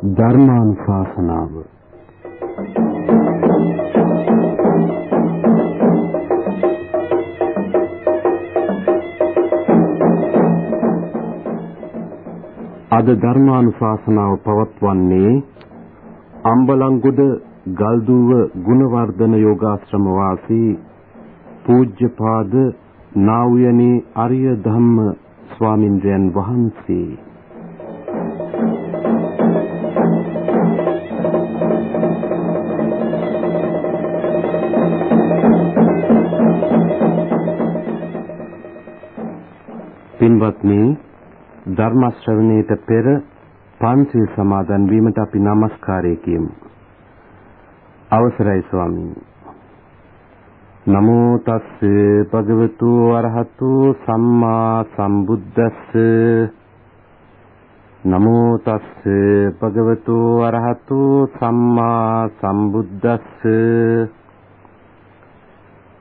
ධර්මානුශාසනාව. අද ධර්මානුශාසනාව පවත්වන්නේ අම්බලන්ගොඩ ගල්දුව ගුණවර්ධන යෝගාශ්‍රම වාසී පූජ්‍යපාද නා වූ අරිය ධම්ම ස්වාමින්ද්‍රයන් වහන්සේ. පින්වත්නි ධර්ම ශ්‍රවණයට පෙර පන්සිල් සමාදන් වීමට අපි নমස්කාරය කියමු. අවසරයි ස්වාමීනි. නමෝ තස්ස භගවතු අරහතු සම්මා සම්බුද්දස්ස නමෝ තස්ස භගවතු අරහතු සම්මා සම්බුද්දස්ස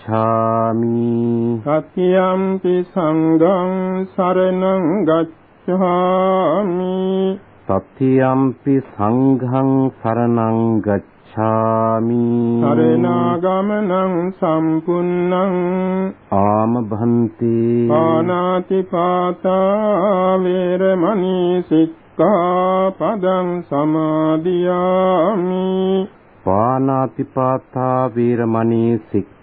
ගච්ඡාමි සතියම්පි සංඝං සරණං ගච්ඡාමි සතියම්පි සංඝං සරණං ගච්ඡාමි සරණාගමනං සම්පුන්නං ආම භන්ති පානාති පාතා වේරමණී සික්ඛාපදං සමාදියාමි පානාති පාතා වේරමණී සික්ඛා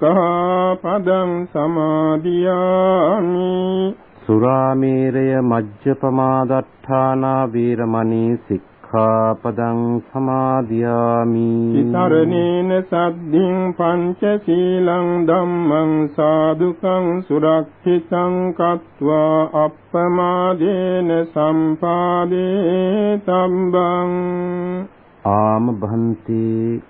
සික්ඛාපදං සමාදියාමි। සුරාමේරය මජ්ජපමාදට්ඨානා වීරමණී සික්ඛාපදං සමාදියාමි। ඉතරණේන සද්ධින් පංචශීලං ධම්මං සාදුකං සුරක්ෂිතං කତ୍වා අප්පමාදේන සම්පාදේ තම්බං। ආම භන්ති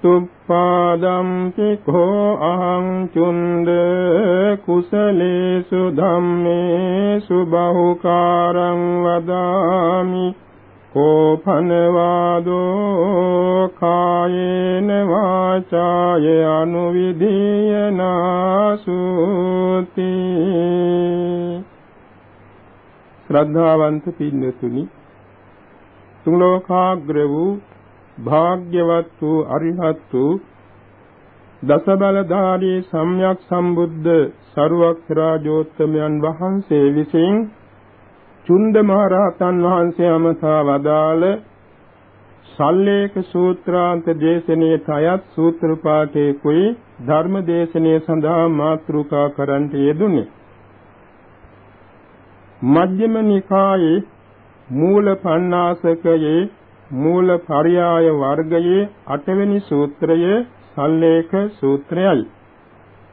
චිත්ත උප්පාදම්පි කෝ අහං චුන්ද කුසලේසු ධම්මේසු බහුකාරං වදාමි. කෝපනවාදෝ කායේන වාචාය අනුවිදීයනාසුති. ශ්‍රද්ධාවන්ත පින්නතුනි තුන් ලෝකාග්‍ර වූ භාග්‍යවත් වූ අරිහත් වූ දසබලධාරී සම්්‍යක් සම්බුද්ධ සරුවක් රාජෝත්තමයන් වහන්සේ විසින් චුන්ද මහරහතන් වහන්සේ අමතා වදාළ සල්ලේක සූත්‍රාන්ත දේශනයේ තයත් සූත්‍ර පාඨයේ කුයි ධර්ම දේශනයේ සඳහා මාතෘකා කරන්ට යෙදුනේ මජ්ක්‍ධිම නිකායේ මූල පණ්ණාසකයේ මූල පරියාය වර්ගයේ අටවෙනි සූත්‍රය සල්ලේඛ සූත්‍රයයි.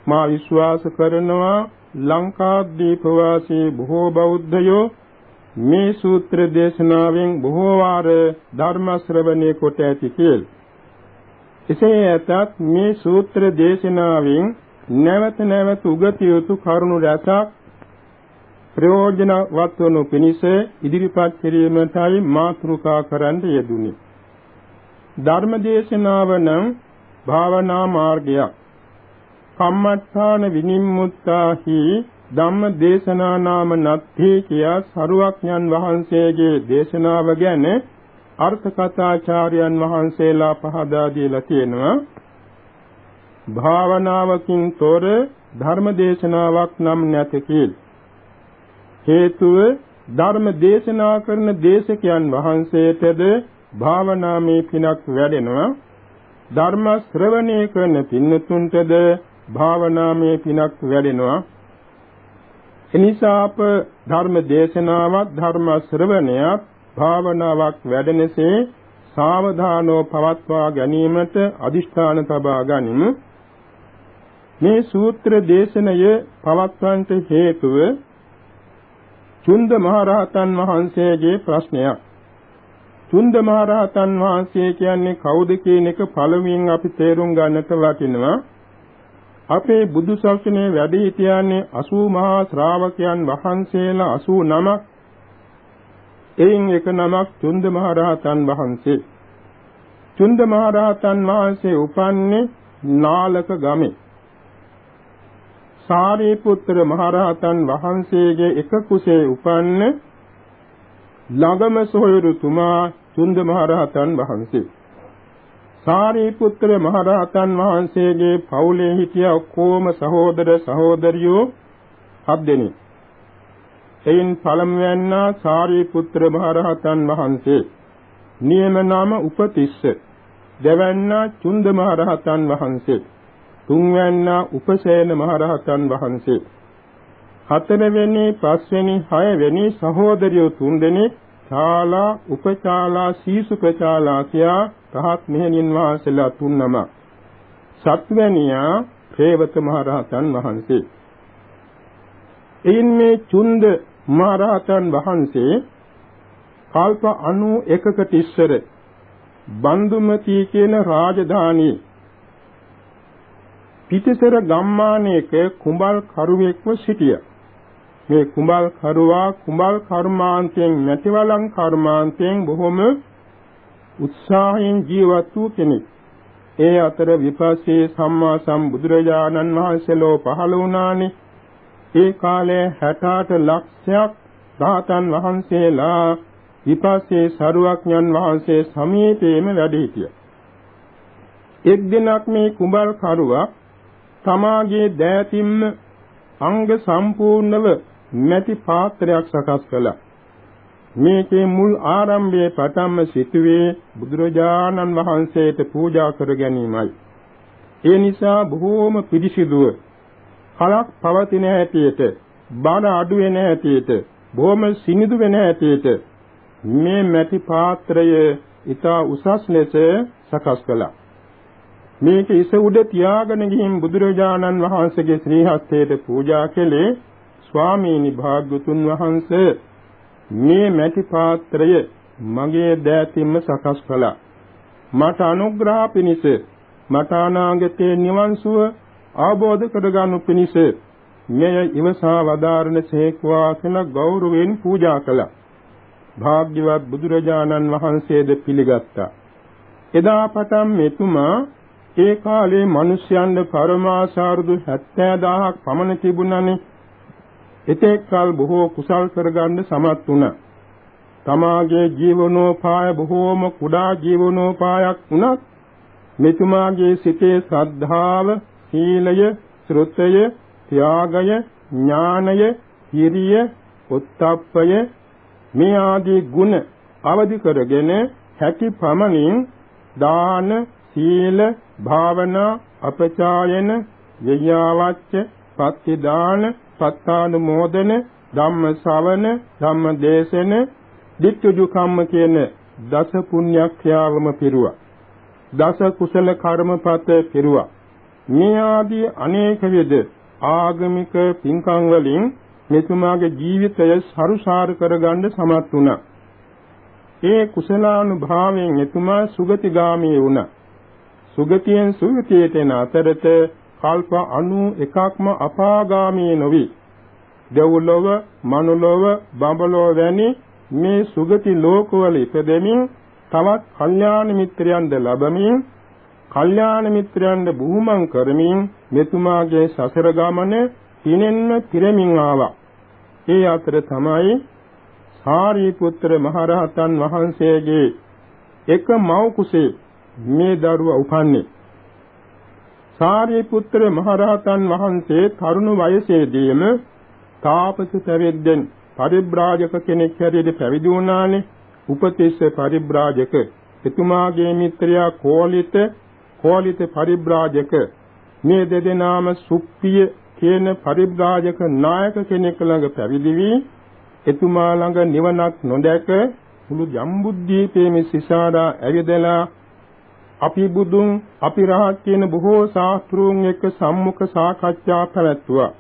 මා විශ්වාස කරනවා ලංකාද්වීප වාසී බොහෝ බෞද්ධයෝ මේ සූත්‍ර දේශනාවෙන් බොහෝ වාර ධර්ම ශ්‍රවණය කොට ඇති කියලා. එසේ ඇතත් මේ සූත්‍ර දේශනාවෙන් නැවත නැවත උගත යුතු කරුණු රැසක් ප්‍රයෝජනවත් වනු පිණිස ඉදිරිපත් කිරීමටයි මාතෘකා කරන්න යෙදුනි. ධර්මදේශනාව නම් භාවනා මාර්ගයක්. කම්මඨාන විනිම්මුත්තාහි ධම්ම දේශනා නාම නත්ථි කියා සරුවක්ඥන් වහන්සේගේ දේශනාව ගැන අර්ථ කථාචාර්යයන් වහන්සේලා පහදා දීලා තියෙනවා. භාවනාවකින් තොර ධර්ම දේශනාවක් නම් නැත කියලා. හේතුව ධර්ම දේශනා කරන දේශකයන් වහන්සේටද භාවනාමේ පිනක් වැඩෙනවා. ධර්ම ශ්‍රවණය කරන පින්නතුන්ටද භාවනාමේ පිනක් වැඩෙනවා. එනිසා අප ධර්ම දේශනාවක් ධර්ම ශ්‍රවණයක් භාවනාවක් වැඩෙනසේ සාවධානව පවත්වා ගැනීමට අදිෂ්ඨාන තබා ගනිමු. මේ සූත්‍ර දේශනය පවත්වන්නට හේතුව චුන්ද මහරහතන් වහන්සේගේ ප්‍රශ්නයක්. චුන්ද මහරහතන් වහන්සේ කියන්නේ කවුද කියන එක පළමුවෙන් අපි තේරුම් ගන්නට වටිනවා. අපේ බුදු ශාසනයේ වැඩි හිටියන්නේ 80 මහා ශ්‍රාවකයන් වහන්සේලා 89ක්. එයින් එක නමක් චුන්ද මහරහතන් වහන්සේ. චුන්ද මහරහතන් වහන්සේ උපන්නේ නාලක ගමේ. සාරිපුත්‍ර මහරහතන් වහන්සේගේ එක කුසේ උපන්න ළඟම සොයුරුතුමා චුන්ද මහරහතන් වහන්සේ. සාරිපුත්‍ර මහරහතන් වහන්සේගේ පවුලේ හිටිය ඔක්කොම සහෝදර සහෝදරියෝ හත් දෙනෙක්. එයින් පළමුවැන්නා සාරිපුත්‍ර මහරහතන් වහන්සේ. නියම නාම උපතිස්ස. දෙවැන්නා චුන්ද මහරහතන් වහන්සේ. තුන්වැන්නා උපසේන මහරහතන් වහන්සේ. හතරවෙනි පස්වෙනි හයවෙනි සහෝදරියෝ තුන්දෙනෙක් ශාලා උපචාලා සීසුපචාලා කියා රහත් මෙහෙණින් වහන්සේලා තුන්නම. සත්වැනියා හේවත මහරහතන් වහන්සේ. එයින් මේ චුන්ද මහරහතන් වහන්සේ කල්ප 91කට ඉස්සර බන්දුමති කියන රාජධානියේ පිටිසර ගම්මානයක කුඹල් කරුවෙක්ව සිටියා. මේ කුඹල් කරුවා කුඹල් කර්මාන්තයෙන් නැතිවලං කර්මාන්තයෙන් බොහොම උත්සාහයෙන් ජීවත් වූ කෙනෙක්. ඒ අතර විපස්සේ සම්මා සම්බුදුරජාණන් වහන්සේලෝ පහළ වුණානේ. ඒ කාලේ 68 ලක්ෂයක් ධාතන් වහන්සේලා විපස්සේ සරුවක්ඥන් වහන්සේ සමීපයේම වැඩ සිටියා. එක් දිනක් මේ කුඹල් කරුවා තමාගේ දෑතින්ම අංග සම්පූර්ණව මැටි පාත්‍රයක් සකස් කළා. මේකේ මුල් ආරම්භයේ පටන්ම සිටුවේ බුදුරජාණන් වහන්සේට පූජා කර ගැනීමයි. ඒ නිසා බොහෝම පිරිසිදුව කලක් පවතින හැටියට බාන අඩු වෙන හැටියට බොහොම සිනිදු වෙන හැටියට මේ මැටි පාත්‍රය ඊට උසස් ලෙස සකස් කළා. මේක ඉස උඩ තියාගෙන ගිහින් බුදුරජාණන් වහන්සේගේ ශ්‍රී හස්තයට පූජා කළේ ස්වාමීනි භාග්‍යතුන් වහන්සේ මේ මැටි පාත්‍රය මගේ දෑතින්ම සකස් කළා. මට අනුග්‍රහ පිණිස මට අනාගතයේ නිවන් සුව අවබෝධ කරගනු පිණිස මෙය ඉවසා වදාරණ සේක්වා කියලා ගෞරවයෙන් පූජා කළා. භාග්‍යවත් බුදුරජාණන් වහන්සේද පිළිගත්තා. එදා පටන් මෙතුමා ඒ කාලේ මිනිස්යන්ගේ පරමාසාරුදු 70000ක් පමණ තිබුණානේ. එතෙක් කල බොහෝ කුසල් කරගන්න සමත් වුණා. තමාගේ ජීවනෝපාය බොහෝම කුඩා ජීවනෝපායක් වුණත් මෙතුමාගේ සිතේ ශ්‍රද්ධාව, සීලය, ශ්‍රුතය, ත්‍යාගය, ඥානය, හිරිය, උත්තප්පය මේ ආදී ගුණ අවදි කරගෙන හැකි පමණින් දාන, සීල, භාවනා, අපචායන, විඤ්ඤාවච්ච, පත්තිදාන, සත්තානුමෝදන, ධම්ම ශ්‍රවණ, ධම්ම දේශන, ditthුජු කම්ම කියන දස පුණ්‍යක්‍රියාවම පිරුවා. දස කුසල කර්මපත පිරුවා. මේ ආදී අනේක විද ආගමික පින්කම් වලින් මෙතුමාගේ ජීවිතය සරුසාර කරගන්න සමත් වුණා. ඒ කුසලානුභාවයෙන් එතුමා සුගතිගාමී වුණා. සුගතියෙන් සුගතියට එන අතරත කල්ප 91ක්ම අපාගාමී නොවි. දෙව්ලොව, මනුලොව, බඹලොව වැනි මේ සුගති ලෝකවල ඉපදෙමින් තවත් කල්යාණ මිත්‍රයන්ද ලැබමින් කල්යාණ මිත්‍රයන්ද බුහුමන් කරමින් මෙතුමාගේ සසර ගමන පිනෙන්න පිරමින් ආවා. ඒ අතර තමයි සාරිපුත්‍ර මහරහතන් වහන්සේගේ එක මව් කුසේ මේ දරුවා උපන්නේ. සාරිපුත්‍ර මහරහතන් වහන්සේ තරුණ වයසේදීම තාපස පැවිද්දෙන් පරිබ්‍රාජක කෙනෙක් හැටියට පැවිදි වුණානේ. උපතිස්ස පරිබ්‍රාජක එතුමාගේ මිත්‍රයා කෝලිත කෝලිත පරිබ්‍රාජක මේ දෙදෙනාම සුප්පිය කියන පරිබ්‍රාජක නායක කෙනෙක් ළඟ පැවිදි වී එතුමා ළඟ නිවනක් නොදැක මුළු ජම්බුද්දීපයේ සිසාරා ඇවිදලා අපි බුදුන් අපි රහත් කියන බොහෝ ශාස්ත්‍රූන් එක්ක සම්මුඛ සාකච්ඡා පැවැත්වුවා.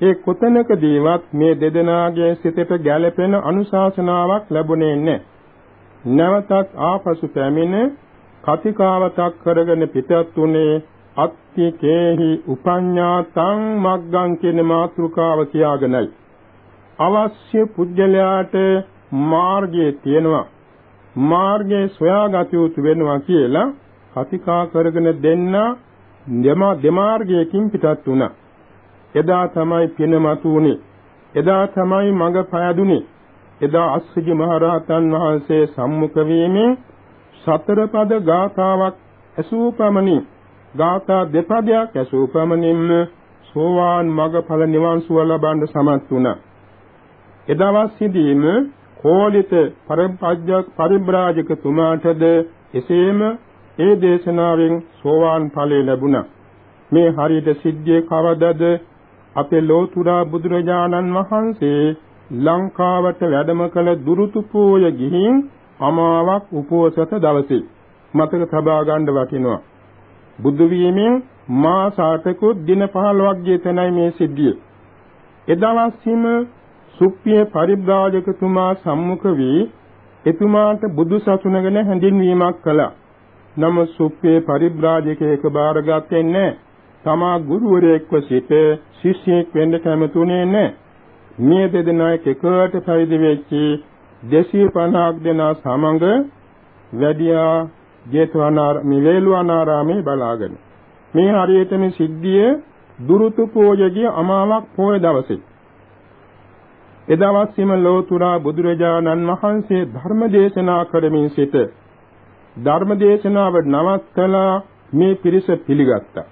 ඒ කොතනකදීවත් මේ දෙදෙනාගේ සිතට ගැළපෙන අනුශාසනාවක් ලැබුණේ නැහැ. නැවතත් ආපසු පැමිණ කතිකාවතක් කරගෙන පිටත් උනේ අත්තිකේහි උපඤ්ඤාතං මග්ගං කියන මාතෘකාව කියාගෙනයි. අවශ්‍ය පුජ්‍යලයාට මාර්ගයේ තියෙනවා. මාර්ගයේ සොයාගත යුතු වෙනවා කියලා කතිකා කරගෙන දෙන්න දෙම දෙමාර්ගයකින් පිටත් වුණා. එදා තමයි පින මතුනේ. එදා තමයි මඟ පෑදුනේ. එදා අස්සජි මහරහතන් වහන්සේ සම්මුඛ වීමෙන් සතර පද ගාථාවක් ඇසූ පමණින් ගාථා දෙපදයක් ඇසූ පමණින්ම සෝවාන් මගඵල නිවන් සුව ලබන්න සමත් වුණා. එදවස්සිදීම කෝලිත පරම්පජ්ජක් පරිබ්‍රාජක තුමාටද එසේම ඒ දේශනාවෙන් සෝවාන් ඵලය ලැබුණා. මේ හරියට සිද්ධියේ කවදද අපේ ලෝතුරා බුදුරජාණන් වහන්සේ ලංකාවට වැඩම කළ දුරුතු පෝය ගිහින් අමාවක් උපෝසත දවසේ මතක තබා ගන්න වටිනවා. බුදු වීමෙන් මාස 8කුත් දින 15ක් ගෙතනයි මේ සිද්ධිය. එදවස්සිම සුප්පිය පරිබ්‍රාජකතුමා සම්මුඛ වී එතුමාට බුදු සසුන ගැන හැඳින්වීමක් කළා. නම සුප්පිය පරිබ්‍රාජකයෙක් බාරගත්තේ නැහැ. තමා ගුරුවරයෙක්ව සිට ශිෂ්‍යයෙක් වෙන්න කැමතුනේ නැහැ. මේ දෙදෙනා එකට පැවිදි වෙච්චි 250ක් දෙනා සමග වැඩියා ජේතවනාරාමේ වේළුවනාරාමේ බලාගෙන මේ හරියටම සිද්ධිය දුරුතු පෝයගේ අමාවක් පෝය දවසේ එදවස්සිම ලෝතුරා බුදුරජාණන් වහන්සේ ධර්ම දේශනා කරමින් සිට ධර්ම දේශනාව නවත්තලා මේ පිරිස පිළිගත්තා.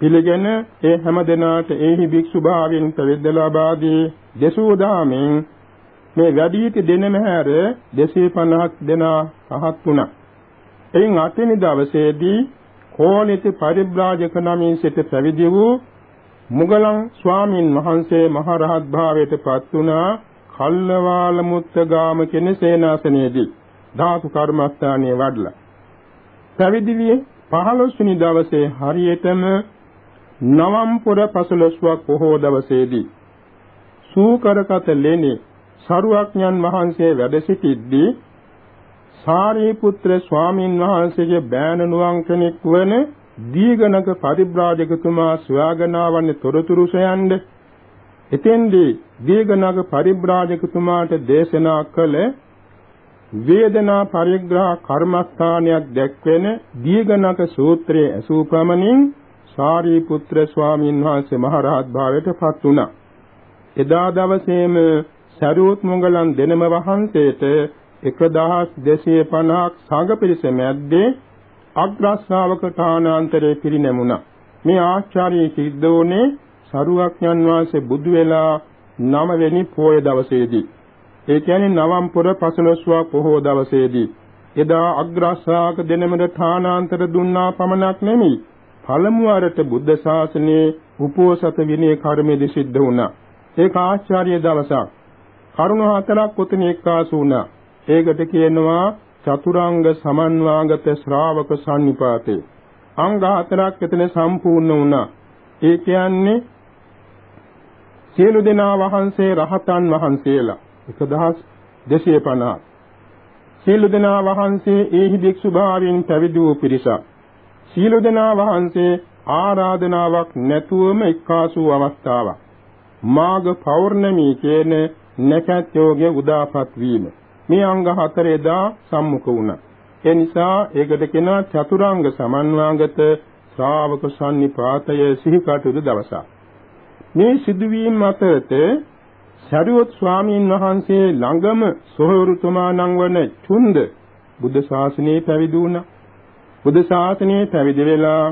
පිළිගෙන ඒ හැම දෙනාට එහි භික්ෂු භාවයෙන් ප්‍රවිද්දලාබාදී දසූ දාමෙන් මේ වැඩිහිටි දෙනම හැර 250ක් දෙනා රහත් වුණා. එයින් අටවෙනි දවසේදී කෝලිත පරිබ්‍රාජක නමින් සිට පැවිදි වූ මුගලන් ස්වාමින් වහන්සේ මහරහත් භාවයට පත් වුණා. කල්ලවාල මුත්තගාම කියන සේනාසනයේදී ධාතු කර්මස්ථානයේ වඩලා. පැවිදි වී 15 වෙනි දවසේ හරියටම නවම්පුර පසළොස්වක් පොහෝ දවසේදී සූකරකත ලෙනේ සරුවක්ඥන් වහන්සේ වැඩ සිටිද්දී සාරිපුත්‍ර ස්වාමින් වහන්සේගේ බෑණනුවන් කෙනෙක් වන දීඝනක පරිබ්‍රාජකතුමා සොයාගෙන ආවන්නේ තොරතුරු සොයන්න. එතෙන්දී දීඝනක පරිබ්‍රාජකතුමාට දේශනා කළ වේදනා පරිග්‍රහ කර්මස්ථානයක් දැක්වෙන දීඝනක සූත්‍රයේ අසූ ප්‍රමණින් සාරිපුත්‍ර ස්වාමින් වහන්සේ මහරහත් භාවයට පත් වුණා. එදා දවසේම සරියුත් මොගලන් දෙනම වහන්සේට 1250ක් සංඝ පිරිස මැද්දේ අග්‍රශ්‍රාවක තානාන්තරේ පිරිනැමුණා. මේ ආචාර්ය සිද්ධ වුණේ සරුවක්ඥන් වහන්සේ බුදු වෙලා නවවෙනි පෝය දවසේදී. ඒ කියන්නේ නවම්පුර පසළොස්වක පොහෝ දවසේදී. එදා අග්‍රශ්‍රාවක දෙනමද තානාන්තර දුන්නා පමණක් නෙමෙයි. පළමු වරට බුද්ධ ශාසනයේ උපෝසත විනය කර්මයේදී සිද්ධ වුණා. ඒක ආචාර්ය දවසක්. කරුණ හතරක් උතන එක්කාසු වුණා. ඒකට කියනවා චතුරාංග සමන්වාගත ශ්‍රාවක සම්නිපාතේ. අංග හතරක් එතන සම්පූර්ණ වුණා. ඒ කියන්නේ සියලු දෙනා වහන්සේ රහතන් වහන්සේලා 1250. සියලු දෙනා වහන්සේ ඒහි භික්ෂු භාවයෙන් පැවිදි වූ පිරිසක්. සියලු දෙනා වහන්සේ ආරාධනාවක් නැතුවම එක්කාසු අවස්ථාවක්. මාඝ පෞර්ණමී කියන නැකත් යෝගයේ උදාපත් වීම. මේ අංග හතර එදා සම්මුඛ වුණා. ඒ නිසා ඒකට කියනවා චතුරාංග සමන්වාගත ශ්‍රාවක සම්නිපාතය සිහි කටයුතු දවසක්. මේ සිදුවීම් අතරත සරියොත් ස්වාමීන් වහන්සේ ළඟම සොහොරුතුමා නම් වන චුන්ද බුද්ධ ශාසනයේ පැවිදි වුණා. බුද්ධ ශාසනයේ පැවිදි වෙලා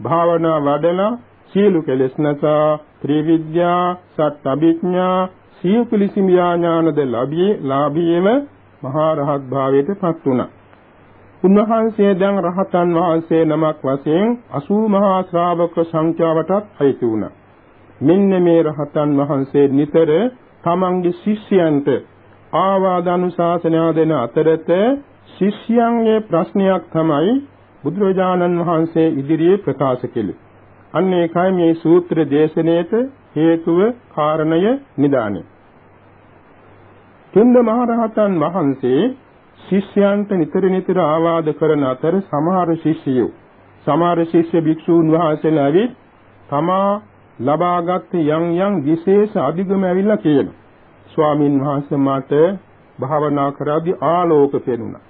භාවනා වඩලා සීල කෙලෙස් නැසා ත්‍රිවිද්‍යා සත් අභිඥා සිය පිළිසිමියා ඥානද ලැබී ලාභීව මහා රහත් භාවයට පත් වුණා. උන්වහන්සේ දැන් රහතන් වහන්සේ නමක් වශයෙන් 80 මහා ශ්‍රාවක සංඛ්‍යාවටත් අයිති වුණා. මෙන්න මේ රහතන් වහන්සේ නිතර තමන්ගේ ශිෂ්‍යයන්ට ආවාද අනුශාසනා දෙන අතරත ශිෂ්‍යයන්ගේ ප්‍රශ්නයක් තමයි බුදුරජාණන් වහන්සේ ඉදිරියේ ප්‍රකාශ කළේ. අන්න ඒකයි මේ සූත්‍ර දේශනාවට හේතුව කාරණය නිදානේ. තුන්ද මහරහතන් වහන්සේ ශිෂ්‍යයන්ට නිතර නිතර ආවාද කරන අතර සමහර ශිෂ්‍යයෝ සමහර ශිෂ්‍ය භික්ෂූන් වහන්සේලා ඇවිත් තමා ලබාගත් යම් යම් විශේෂ අධිගම ඇවිල්ලා කියනවා. ස්වාමින් වහන්සේ මට භාවනා කරද්දී ආලෝක පෙනුණා.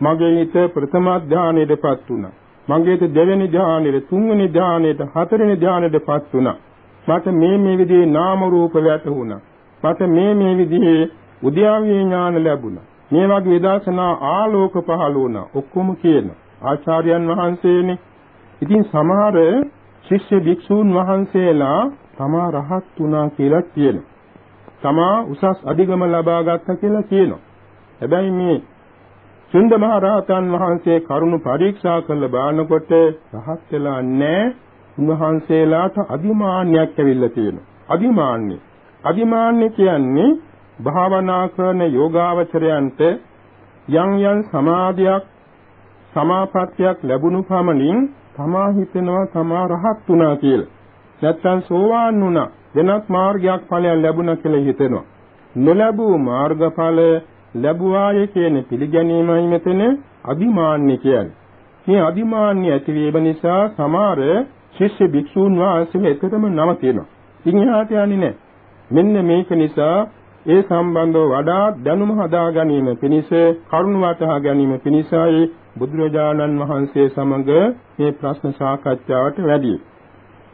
මගේ හිත ප්‍රථම ධානයටපත් වුණා. මගේ දෙවෙනි ධානයේ තුන්වෙනි ධානයේ හතරවෙනි ධානයටපත් වුණා. මට මේ මේ විදිහේ නාම රූප වැටුණා. මට මේ මේ විදිහේ උද්‍යාවී ඥාන ලැබුණා. මේ වගේ විදර්ශනා ආලෝක පහළ වුණා. ඔක්කොම කියන ආචාර්යයන් වහන්සේනේ. ඉතින් සමහර ශිෂ්‍ය භික්ෂූන් වහන්සේලා තමා රහත් වුණා කියලා කියනවා. තමා උසස් අධිගම ලබා ගත්තා කියලා කියනවා. හැබැයි මේ සුන්ද මහ රහතන් වහන්සේ කරුණ පරීක්ෂා කළ බානකොට රහත් වෙලා නැහැ. උන්වහන්සේලාට අදිමාන්‍යයක් ඇවිල්ලා තියෙනවා. අදිමාන්‍ය. අදිමාන්‍ය කියන්නේ භාවනා කරන යෝගාවචරයන්ට යම් යම් සමාධියක් සමාපත්තියක් ලැබුණු පමණින් තමා හිතෙනවා තමා රහත් වුණා කියලා. නැත්තම් සෝවාන් වුණා වෙනත් මාර්ගයක් ඵලයක් ලැබුණා කියලා හිතෙනවා. නොලැබූ මාර්ගඵල ලැබුවාය කියන පිළිගැනීමයි මෙතන අදිමාන්‍ය කියන්නේ. මේ අදිමාන්‍ය ඇතිවීම නිසා සමහර ශිෂ්‍ය භික්ෂූන් වහන්සේලා එකතම නම තියෙනවා. ඉතින් එහාට යන්නේ නැහැ. මෙන්න මේක නිසා ඒ සම්බන්ධව වඩා දැනුම හදා ගැනීම පිණිස කරුණ වටහා ගැනීම පිණිසයි බුදුරජාණන් වහන්සේ සමග මේ ප්‍රශ්න සාකච්ඡාවට වැඩි.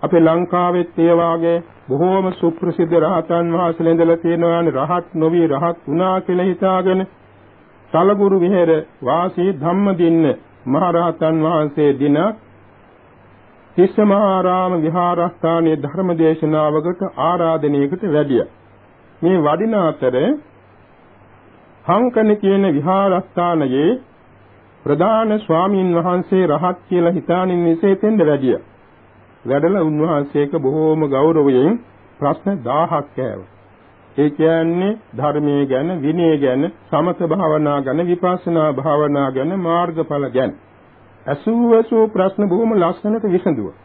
අපේ ලංකාවෙත් ඒ වාගේ බොහෝම සුප්‍රසිද්ධ රහතන් වහන්සේලා ඉඳලා තියෙනවානේ රහත් නොවි රහත් වුණා කියලා හිතාගෙන සලගුරු විහෙර වාසී ධම්මදින්න මහරහතන් වහන්සේ දින තිස්සමහාරාම විහාරස්ථානයේ ධර්ම දේශනාවකට ආරාධනයකට වැඩියා. මේ වඩින අතර හංකන කියන විහාරස්ථානයේ ප්‍රධාන ස්වාමීන් වහන්සේ රහත් කියලා හිතානින් විශේෂෙන්ද වැඩිය. වැඩලා උන්වහන්සේක බොහෝම ගෞරවයෙන් ප්‍රශ්න 1000ක් ඇහුවා. ඒ කියන්නේ ධර්මයේ ගැන, විනය ගැන, සමත භාවනා ගැන, විපස්සනා භාවනා ගැන, මාර්ගඵල ගැන. අසූ අසූ ප්‍රශ්න බොහොම ලස්සනට විසඳුවා.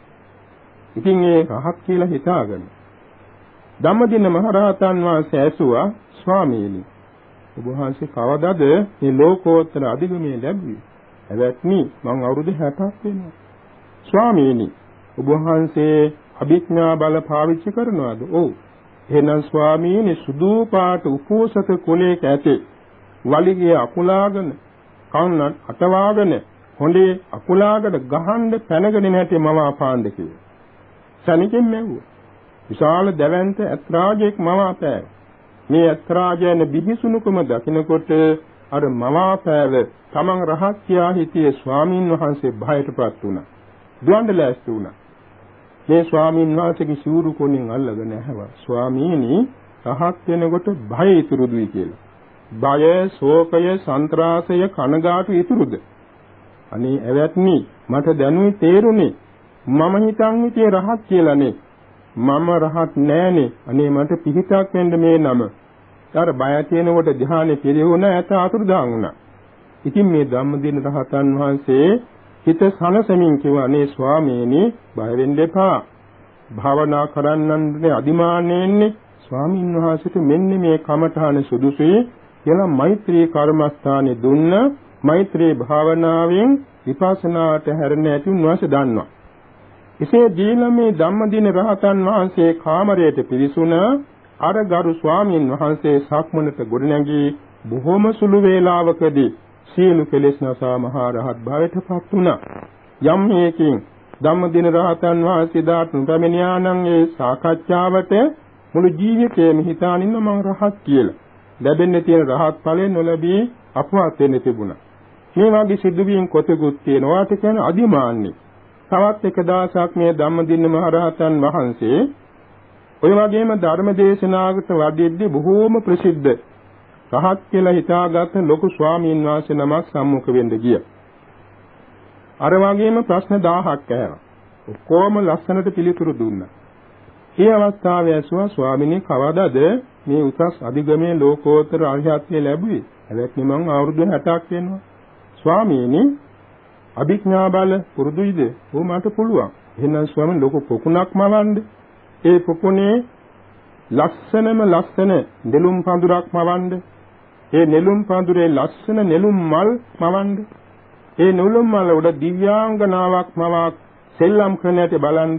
ඉතින් ඒ රහත් කියලා හිතාගෙන ධම්මදින මහරහතන් වහන්සේ ඇසුවා ස්වාමීනි ඔබ වහන්සේ කවදද මේ ලෝකෝත්තර අධිගමනය ලැබුවේ? එවත්නි මං අවුරුදු 60ක් වෙනවා. ස්වාමීනි ඔබ වහන්සේ අභිඥා බල පාවිච්චි කරනවද? ඔව්. එහෙනම් ස්වාමීනි සුදු පාට උපෝසත කුලයක ඇතේ වලිගේ අකුලාගෙන කන්න අටවාගෙන හොඳේ අකුලාගෙන ගහන්න පැනගෙන නැටි මම අපාන්ද කියලා. සනිකෙන් මැව්වා. විශාල දැවැන්ත ඇත්රාජෙක් මම අපෑ. මේ ඇත්රාජයන බිහිසුණුකම දකිනකොට අර මවාපෑව තමන් රහත් කියා හිටියේ ස්වාමින් වහන්සේ භයටපත් වුණා. දුවන්ඩ ලෑස්ති වුණා. මේ ස්වාමීන් වහන්සේගේ සිවුරු කොණින් අල්ලගෙන ඇහුවා ස්වාමීනි රහත් වෙනකොට භය ඉතුරුදුයි කියලා. බය, ශෝකය, සන්ත්‍රාසය, කනගාටු ඉතුරුද? අනේ ඇවැත්නි මට දැනුයි තේරුනේ මම හිතන් හිටියේ රහත් කියලානේ. මම රහත් නෑනේ. අනේ මට පිහිටක් වෙන්න මේ නම. අර බය තියෙනකොට ධ්‍යානෙ පිළිහුණ ඇත අතුරුදාන් වුණා. ඉතින් මේ ධම්මදින රහතන් වහන්සේ හිත සනසමින් කිව්වා අනේ ස්වාමීනි බය වෙන්න එපා. භාවනා කරන්නන්නේ අදිමානෙන්නේ ස්වාමීන් වහන්සේට මෙන්න මේ කමඨාන සුදුසුයි කියලා මෛත්‍රී කර්මස්ථානෙ දුන්න මෛත්‍රී භාවනාවෙන් විපස්සනාට හැරෙන්න ඇති උන්වහන්සේ දන්නවා. එසේ දීලා මේ ධම්මදින රහතන් වහන්සේ කාමරයට පිවිසුණ අර ගරු ස්වාමීන් වහන්සේ සක්මනට ගොඩනැගී බොහොම සුළු වේලාවකදී සියලු කෙලෙස් නසා මහා රහත් භාවයට පත් වුණා. යම් මේකින් ධම්මදින රහතන් වහන්සේ දාට පැමිණියානම් ඒ සාකච්ඡාවට මුළු ජීවිතේම හිතානින්න මම රහත් කියලා. ලැබෙන්න තියෙන රහත් ඵලය නොලැබී අපවත් වෙන්න තිබුණා. මේ වගේ සිදුවීම් කොතෙකුත් තියෙනවා. ඒකට කියන්නේ අදිමාන්නේ. තවත් එක දවසක් මේ ධම්මදින මහරහතන් වහන්සේ ඔය වගේම ධර්ම දේශනාවකට වඩිද්දී බොහෝම ප්‍රසිද්ධ රහත් කියලා හිතාගත් ලොකු ස්වාමීන් වහන්සේ නමක් සම්මුඛ වෙන්න ගියා. අර වගේම ප්‍රශ්න 1000ක් ඇහුවා. ඔක්කොම ලස්සනට පිළිතුරු දුන්නා. මේ අවස්ථාවේ ඇසුවා ස්වාමිනේ කවදාද මේ උසස් අධිගමයේ ලෝකෝත්තර අරිහත්ත්වය ලැබුවේ? හැබැයි මම අවුරුදු 60ක් වෙනවා. ස්වාමීනි අභිඥා බල පුරුදුයිද? ඕ මට පුළුවන්. එහෙනම් ස්වාමීන් ලොකු පොකුණක් මවන්න. ඒ පොකුණේ ලස්සනම ලස්සන නෙළුම් පඳුරක් මවන්න. ඒ නෙළුම් පඳුරේ ලස්සන නෙළුම් මල් මවන්න. ඒ නෙළුම් මල උඩ දිව්‍යාංගනාවක් මවක් සෙල්ලම් කරන ඇති බලන්න.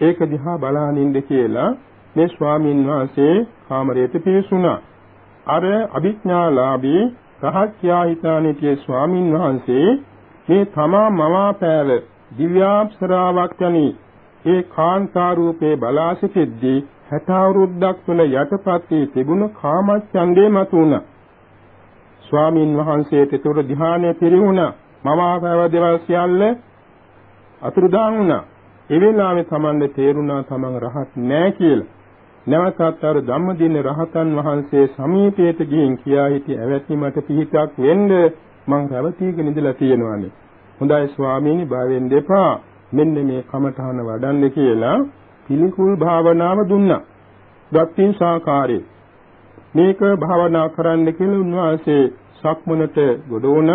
ඒක දිහා බලාගෙන ඉන්න කියලා මේ ස්වාමීන් වහන්සේ කාමරයට පිවිසුණා. අර අභිඥාලාභී රහත්‍යාහිතානිතිය ස්වාමීන් වහන්සේ මේ තමා මවාපෑව දිව්‍යාප්සරාවක් යනි ඒ කාන්තා රූපේ බලා සිටිද්දී 60 අවුරුද්දක් තුළ යටපත් වී තිබුණු කාමච්ඡන්දේ මතුණා. ස්වාමින් වහන්සේට ඒතර ධ්‍යානය පිරිහුණා. මම ආපෑව දේවල් සියල්ල අතුරුදාන් වුණා. ඒ වෙලාවේ Tamande තේරුණා Taman රහත් නෑ කියලා. නැවතත් අර ධම්මදින රහතන් වහන්සේ සමීපයට ගිහින් කියා හිටිය ඇවැත්නි මට පිහිටක් වෙන්න මං රැවටීගෙන ඉඳලා තියෙනවානේ. හොඳයි ස්වාමීනි භාවෙන් දෙපා මෙන්න මේ කමඨහන වඩන්න කියලා පිළිකුල් භාවනාව දුන්නා. දත්තින් සාකාරේ මේක භාවනා කරන්න කියලා උන්වහන්සේ සක්මනට ගොඩ වුණ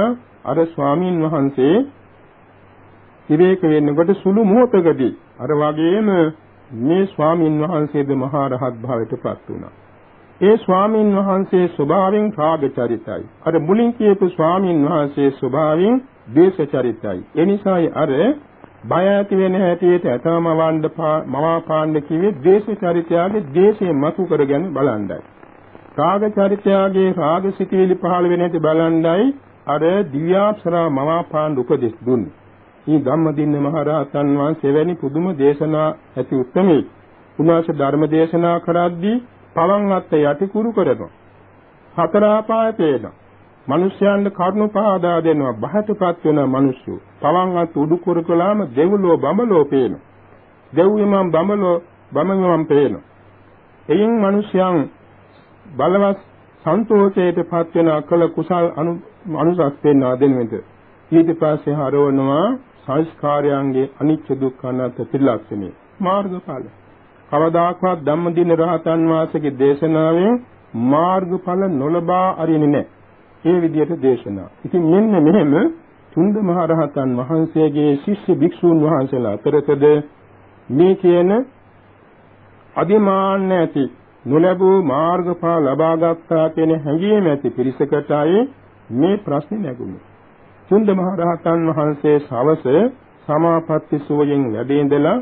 අර ස්වාමීන් වහන්සේ විවේක වෙන්නකොට සුළු මොහොතකදී අර වගේම මේ ස්වාමීන් වහන්සේද මහා රහත් භාවයට පත් වුණා. ඒ ස්වාමීන් වහන්සේ ස්වභාවයෙන් රාග චරිතයි. අර මුලින් කියපු ස්වාමීන් වහන්සේ ස්වභාවයෙන් දේශ චරිතයි. ඒ නිසායි අර බය ඇති වෙන හැටියට ඇතම වණ්ඩ මවා පාණ්ඩ කිව්වේ දේශ චරිතයගේ දේශේ මතු කරගෙන බලන්නයි. රාග චරිතයගේ රාග සිටිවිලි පහළ වෙන හැටි බලන්නයි අර දිව්‍යාප්සරා මවා පාණ්ඩ උපදෙස් දුන්නේ. මේ ධම්මදින්න මහරහතන් වහන්සේ වැනි පුදුම දේශනා ඇති උත්මේ උන්වහන්සේ ධර්ම දේශනා කරද්දී පවන් අත්ත යටි කුරු කරනවා. හතර ආපාය පේනවා. මිනිස්යන්ට කරුණ පහදා දෙනවා බහටපත් වෙන මිනිස්සු. පවන් අත් උඩු කුරු කළාම දෙව්ලෝ බඹලෝ පේනවා. දෙව්විමම් බඹලෝ බඹවිමම් පේනවා. එයින් මිනිස්යන් බලවත් සන්තෝෂයටපත් වෙන අකල කුසල් අනුසස් පෙන්වා දෙනෙමෙත ඊට පස්සේ හරවනවා සංස්කාරයන්ගේ අනිත්‍ය දුක්ඛ අනාත්ම ත්‍රිලක්ෂණේ මාර්ගඵල කවදාකවත් ධම්මදින රහතන් වහන්සේගේ දේශනාවෙන් මාර්ගඵල නොලබා අරින්නේ නැහැ. ඒ විදිහට දේශනා. ඉතින් මෙන්න මෙහෙම තුන්ද මහ රහතන් වහන්සේගේ ශිෂ්‍ය භික්ෂූන් වහන්සේලා අතරතද මේ කියන අදිමාන්න ඇති නොලැබූ මාර්ගඵල ලබා ගත්තා කියන හැඟීම ඇති පිරිසකටයි මේ ප්‍රශ්නේ නැගුණේ. තුන්ද මහ රහතන් වහන්සේ සවස සමාපatti සෝයෙන් වැඩ ඉඳලා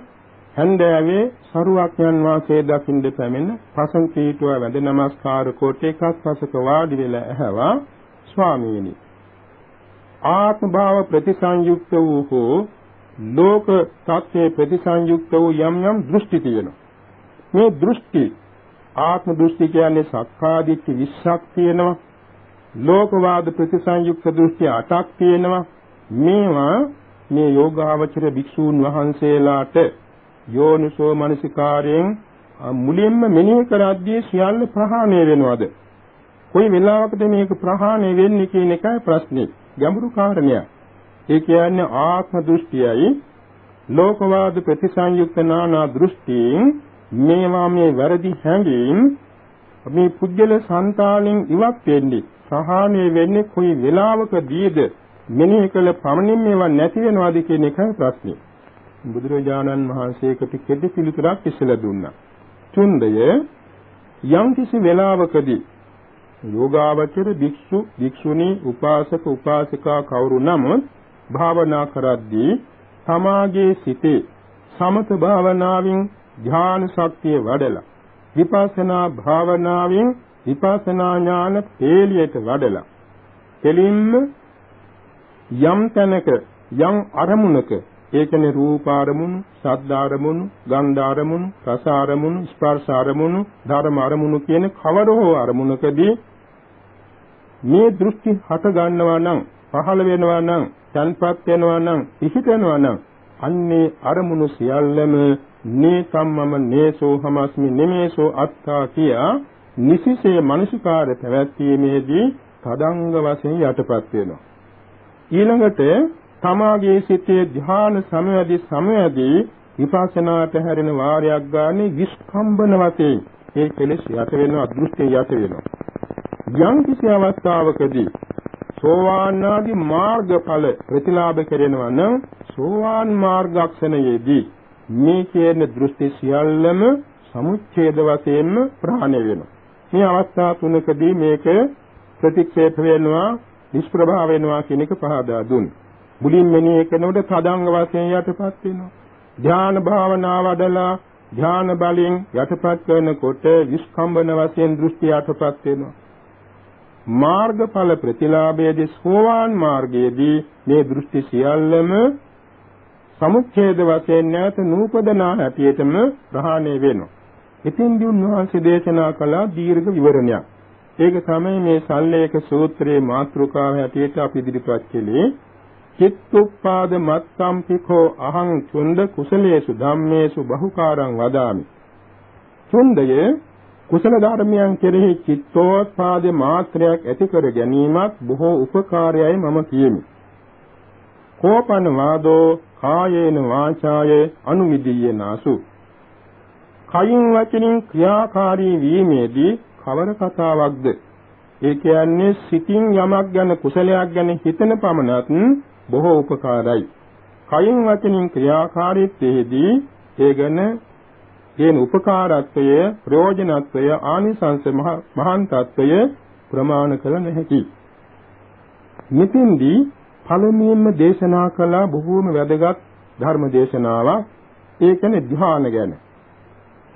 හන්දෑවේ සරුවක්යන් වාසයේ දකින්න පැමිණ පසන් පීඨුව වැඳ නමස්කාර කොට එකක් පසක වාඩි වෙලා ඇහැවා ස්වාමීනි. ආත්ම භාව ප්‍රතිසංයුක්ත වූ හෝ ලෝක tattve ප්‍රතිසංයුක්ත වූ යම් යම් දෘෂ්ටි තියෙනවා. මේ දෘෂ්ටි ආත්ම දෘෂ්ටි කියන්නේ සක්කාදිට්ඨි 20ක් තියෙනවා. ලෝකවාද ප්‍රතිසංයුක්ත දෘෂ්ටි 8ක් තියෙනවා. මේවා මේ යෝගාවචර භික්ෂූන් වහන්සේලාට යෝනිසෝ මනසිකාරයෙන් මුලින්ම මෙනෙහි කරද්දී සියල්ල ප්‍රහාණය වෙනවද? කොයි වෙලාවකද මේක ප්‍රහාණය වෙන්නේ කියන එකයි ප්‍රශ්නේ. ගැඹුරු කාරණයක්. ඒ කියන්නේ ආත්ම දෘෂ්ටියයි ලෝකවාද ප්‍රතිසංයුක්ත නානා දෘෂ්ටීන් මේවා මේ වැරදි හැඟීම් මේ පුද්ගල సంతාණයෙන් ඉවත් වෙන්නේ ප්‍රහාණය වෙන්නේ කොයි වෙලාවකදීද මෙනෙහි කළ පමණින් මේවා නැති වෙනවද කියන එකයි ප්‍රශ්නේ. බුදුරජාණන් වහන්සේකට කෙටි පිළිතුරක් ඉස්සෙල්ලා දුන්නා. චුන්දය යම් කිසි වෙලාවකදී යෝගාවචර භික්ෂු භික්ෂුණී උපාසක උපාසිකා කවුරු නමුත් භාවනා කරද්දී සමාගයේ සිටේ සමත භාවනාවෙන් ධ්‍යාන ශක්තිය වඩලා විපස්සනා භාවනාවෙන් විපස්සනා ඥාන තේලියට වඩලා දෙලින්ම යම් තැනක යම් අරමුණක ඒ කියන්නේ රූප අරමුණු, ශබ්ද අරමුණු, ගන්ධ අරමුණු, රස අරමුණු, ස්පර්ශ අරමුණු, ධර්ම අරමුණු කියන කවර හෝ අරමුණකදී මේ දෘෂ්ටි හට ගන්නවා නම්, පහළ වෙනවා නම්, තන්පත් වෙනවා නම්, පිහිටනවා නම් අන්නේ අරමුණු සියල්ලම නේ සම්මම නේසෝ හමස්මි නෙමේසෝ අත්තා කියා නිසිසේ මනසිකාර පැවැත්වීමේදී තදංග වශයෙන් යටපත් වෙනවා. ඊළඟට තමාගේ සිතේ ධ්‍යාන සමයදී සමයදී විපස්සනාට හැරෙන වාරයක් ගානේ විස්කම්බන වශයෙන් ඒ කෙලෙස් යට වෙනවා අදෘෂ්ටි යට වෙනවා යම් කිසි අවස්ථාවකදී සෝවාන් ආදී මාර්ගඵල ප්‍රතිලාභ කරනවා නම් සෝවාන් මාර්ගක්ෂණයේදී මේ කියන දෘෂ්ටි සියල්ලම සමුච්ඡේද වශයෙන්ම ප්‍රහාණය වෙනවා. මේ අවස්ථා තුනකදී මේක ප්‍රතික්ෂේප වෙනවා නිෂ්ප්‍රභා වෙනවා කියන එක පහදා දුන්නා. මුලින් මෙනෙහි කරනකොට තදංග වශයෙන් යටපත් වෙනවා. ධ්‍යාන භාවනාව වඩලා ධ්‍යාන බලෙන් යටපත් කරනකොට විස්කම්බන වශයෙන් දෘෂ්ටි යටපත් වෙනවා. මාර්ගඵල ප්‍රතිලාභයේදී සෝවාන් මාර්ගයේදී මේ දෘෂ්ටි සියල්ලම සමුච්ඡේද වශයෙන් නැත නූපදනා හැටියටම ප්‍රහාණය වෙනවා. ඉතින් දුන්වහන්සේ දේශනා කළ දීර්ඝ විවරණයක්. ඒක තමයි මේ සල්ලේක සූත්‍රයේ මාතෘකාව හැටියට අපි ඉදිරිපත් කළේ. චිත්තුප්පාද මත්තම්පිකෝ අහං චුන්ද කුසලේසු ධම්මේසු බහුකාරං වදාමි. චුන්දය කුසල ධර්මයන් කෙරෙහි චිත්තෝත්පාද මාත්‍රයක් ඇති කර ගැනීමත් බොහෝ උපකාරයයි මම කියමි. කෝපන වාදෝ කායේන වාචායේ අනුමිදීයනාසු. කයින් වචනින් ක්‍රියාකාරී වීමේදී කවර කතාවක්ද? ඒ කියන්නේ සිතින් යමක් ගැන කුසලයක් ගැන හිතන පමණත් බොහෝ උපකාරයි. කයින් වචනින් ක්‍රියාකාරීත්වයේදී ඒ ගැන කියන උපකාරත්වය, ප්‍රයෝජනත්වය, ආනිසංස මහාන්තත්වය ප්‍රමාණ කළ නොහැකි. මෙතෙන්දී පළමුවෙන්ම දේශනා කළ බොහෝම වැදගත් ධර්ම දේශනාවක් ඒ කියන්නේ ධ්‍යාන ගැන.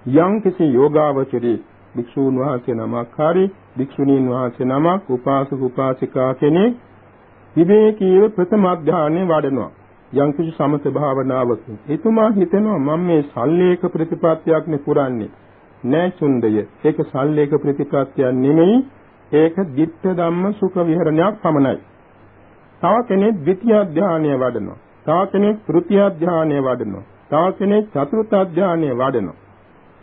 යම් කිසි යෝගාවචරී භික්ෂූන් වහන්සේ නමක් හරි භික්ෂුණීන් වහන්සේ නමක් උපාසක උපාසිකා කෙනෙක් විවේකීව ප්‍රථම අධ්‍යානෙ වඩනවා. යම්කිසි සමත භාවනාවකින්. එතුමා හිතනවා මම මේ සල්ලේක ප්‍රතිපත්තියක් නේ පුරන්නේ. නෑ චුන්දය. ඒක සල්ලේක ප්‍රතිපත්තියක් නෙමෙයි. ඒක ditta ධම්ම සුඛ විහරණයක් පමණයි. තව කෙනෙක් ද්විතිය අධ්‍යානය වඩනවා. තව කෙනෙක් තෘතිය අධ්‍යානය වඩනවා. තව කෙනෙක් චතුර්ථ අධ්‍යානය වඩනවා.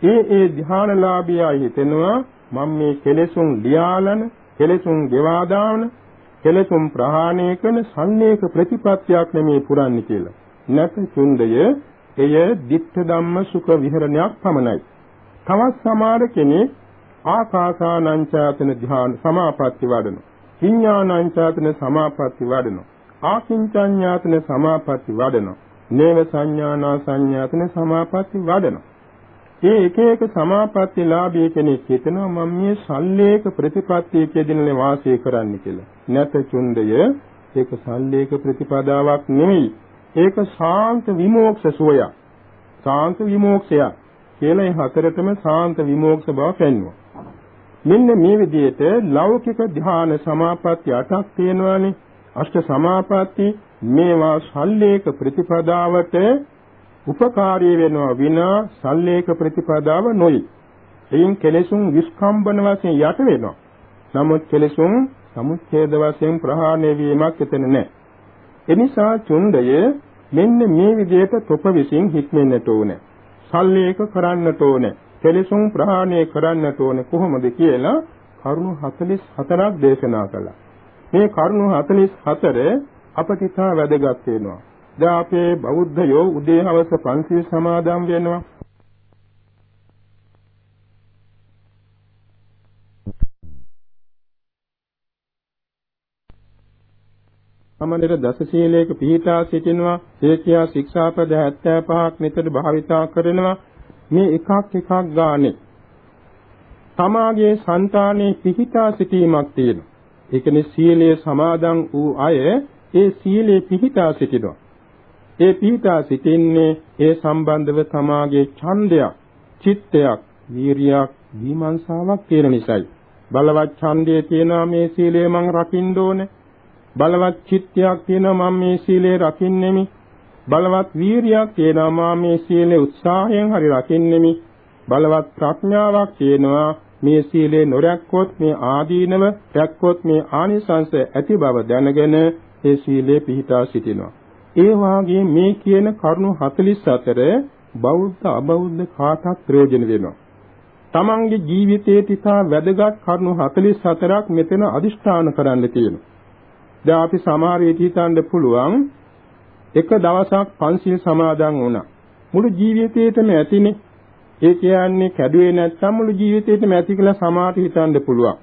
ඒ ඒ ධ්‍යානලාභියා හිතෙනවා මම මේ කෙලෙසුන් ලියාලන කෙලෙසුන් ගෙවා දාන කෙලෙසුන් ප්‍රහාණය කරන සල්ලේක ප්‍රතිපත්තියක් නෙමේ පුරන්නේ කියලා. නැත චුන්දය එය ditta ධම්ම සුඛ විහරණයක් පමණයි. තවත් සමහර කෙනෙක් ආකාසානංචාතන ධ්‍යාන සමාපatti වඩනවා. විඥානංචාතන සමාපatti වඩනවා. ආකින්චඤ්ඤාතන සමාපatti වඩනවා. නේව සංඥානා සංඥාතන සමාපatti වඩනවා. මේ එක එක සමාපatti ලාභී කෙනෙක් හිතනවා මම මේ සල්ලේක ප්‍රතිපත්තියක යෙදෙනනේ වාසය කරන්න කියලා. නැත චුන්දය ඒක සල්ලේක ප්‍රතිපදාවක් නෙවෙයි. ඒක ශාන්ත විමෝක්ෂ සෝය. ශාන්ත විමෝක්ෂය කියලා මේ හතරටම ශාන්ත විමෝක්ෂ බව පෙන්වනවා. මෙන්න මේ විදිහට ලෞකික ධ්‍යාන සමාපatti අටක් තියෙනවානේ. අෂ්ට සමාපatti මේවා සල්ලේක ප්‍රතිපදාවට උපකාරී වෙනවා විනා සල්ලේක ප්‍රතිපදාව නොයි. එයින් කෙලෙසුන් විස්කම්බන වශයෙන් යට වෙනවා. නමුත් කෙලෙසුන් සමුච්ඡේද වශයෙන් ප්‍රහාණය වීමක් එතන නැහැ. එනිසා චුණ්ඩය මෙන්න මේ විදිහට තොප විසින් හික්මෙන්නට ඕනේ. සල්ලේක කරන්නට ඕනේ. කෙලෙසුන් ප්‍රහාණය කරන්නට ඕනේ කොහොමද කියලා කරුණු 44ක් දේශනා කළා. මේ කරුණු 44 අපට ඉතා වැදගත් වෙනවා. දැන් අපේ බෞද්ධයෝ උදේ හවස පන්සිල් සමාදන් වෙනවා. සමනර දස සීලයක පිහිටා සිටිනවා. ඒකියා ශික්ෂාපද 75ක් නිතර භාවිතා කරනවා. මේ එකක් එකක් ගානේ තමාගේ సంతානේ පිහිටා සිටීමක් තියෙනවා. ඒ කියන්නේ සීලයේ සමාදන් වූ අය ඒ සීලේ පිහිටා සිටිනවා. ඒ පිහිටා සිටින්නේ ඒ සම්බන්ධව තමාගේ ඡන්දයක් චිත්තයක් වීරියක් විමර්ශාවක් තියෙන නිසායි. බලවත් ඡන්දයේ තියෙනවා මේ සීලය මං රකින්න ඕනේ. බලවත් චිත්තයක් තියෙනවා මම මේ සීලය රකින්නෙමි. බලවත් වීරියක් තියෙනවා මම මේ සීලේ උත්සාහයෙන් හරි රකින්නෙමි. බලවත් ප්‍රඥාවක් තියෙනවා මේ සීලේ නොරැක්කොත් මේ ආදීනව රැක්කොත් මේ ආනිසංස ඇති බව දැනගෙන ඒ සීලේ පිහිටා සිටිනවා. ඒ වාගේ මේ කියන කරුණු 44 බෞද්ධ අබෞද්ධ කාටත් ප්‍රයෝජන වෙනවා තමන්ගේ ජීවිතයේ තිතා වැදගත් කරුණු 44ක් මෙතන අදිෂ්ඨාන කරන්න තියෙනවා දැන් අපි සමහර විට හිතන්න පුළුවන් එක දවසක් පන්සිල් සමාදන් වුණා. මුළු ජීවිතේටම ඇතිනේ. ඒ කියන්නේ කැඩුවේ නැත්නම් මුළු ජීවිතේටම ඇති කියලා සමාහට හිතන්න පුළුවන්.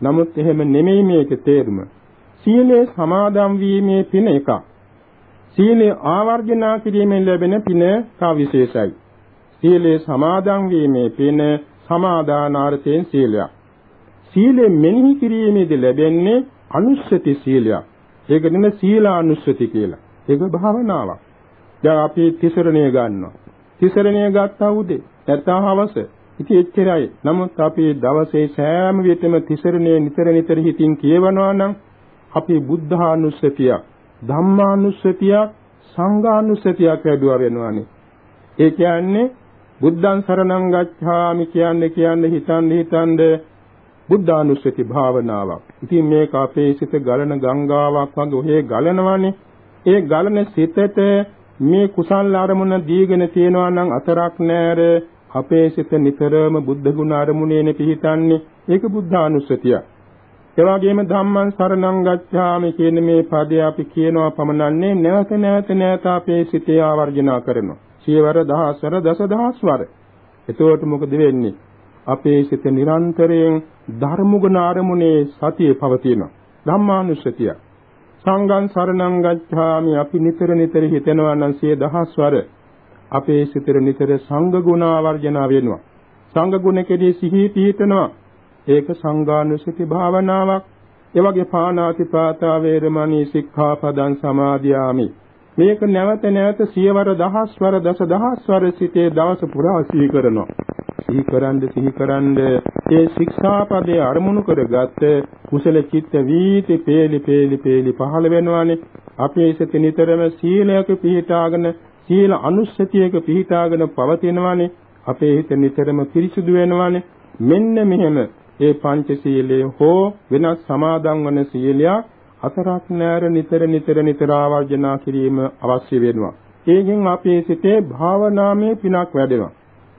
නමුත් එහෙම නෙමෙයි මේකේ තේරුම. සීලේ සමාදන් වීමේ පින එකක්. සීලේ ආවර්ජනා කිරීමෙන් ලැබෙන පින තා විශේෂයි. සීලේ සමාදන් වීමේ පින සමාදානාර්ථයෙන් සීලයක්. සීලෙ මෙනෙහි කිරීමේදී ලැබෙන්නේ අනුස්සති සීලයක්. ඒක නෙමෙයි සීලානුස්සති කියලා. ඒක භාවනාවක්. දැන් අපි තිසරණය ගන්නවා. තිසරණය ගත්තා උදේ නැත්නම් හවස. ඉතින් එච්චරයි. නමුත් අපි දවසේ සෑම විටම තිසරණය නිතර නිතර හිතින් කියවනවා නම් අපි බුද්ධානුස්සතියක්, ධම්මානුස්සතියක්, සංඝානුස්සතියක් වැඩුවා වෙනවානේ. ඒ කියන්නේ බුද්ධං සරණං ගච්ඡාමි කියන්නේ කියන්නේ හිතන්නේ හිතන්නේ බුද්ධානුස්සති භාවනාවක්. ඉතින් මේක අපේ සිත ගලන ගංගාවක් වගේ ඔහේ ගලනවානේ. ඒ ගලන සිතට මේ කුසල් අරමුණ දීගෙන තියෙනවා නම් අතරක් නෑර අපේ සිත නිතරම බුද්ධ ගුණ අරමුණේනේ පිහිටන්නේ. ඒක බුද්ධානුස්සතිය. ඒ වගේම ධම්මං සරණං ගච්ඡාමි කියන මේ පදේ අපි කියනවා පමණන්නේ නැවත නැවත නැවත අපේ සිතේ ආවර්ජනා කරනවා. සියවර දහස්වර දසදහස්වර. එතකොට මොකද වෙන්නේ? අපේ සිත නිරන්තරයෙන් ධර්මගුණ ආරමුණේ සතිය පවතිනවා. ධම්මානුස්සතිය. සංඝං සරණං ගච්ඡාමි අපි නිතර නිතර හිතනවා නම් සිය දහස්වර අපේ සිතට නිතර සංඝ ගුණ ආවර්ජනා වෙනවා. සංඝ ගුණ කෙරෙහි සිහි පිහිටනවා. ඒක සංඝානුස්සති භාවනාවක්. ඒ වගේ පාණාතිපාතා වේරමණී සික්ඛාපදං සමාදියාමි. මේක නැවත නැවත සියවර දහස්වර දස දහස්වර සිටේ දවස පුරා සිහි කරනවා. සිහිකරන්ද සිහිකරන්ද ඒ ශික්ෂාපදයේ අරමුණු කරගත් කුසල චිත්ත වීති පේලි පේලි පේලි පහළ වෙනවානේ අපේ සිත නිතරම සීලයක පිහිටාගෙන සීල අනුස්සතියක පිහිටාගෙන පවතිනවානේ අපේ හිත නිතරම පිරිසුදු වෙනවානේ මෙන්න මෙහෙම ඒ පංචශීලයේ හෝ වෙනස් සමාදන් වන සීලයක් අතරක් නැර නිතර නිතර නිතර ආවර්ජනා කිරීම අවශ්‍ය වෙනවා. ඒකෙන් අපේ සිතේ භාවනාමය පිනක් වැඩෙනවා.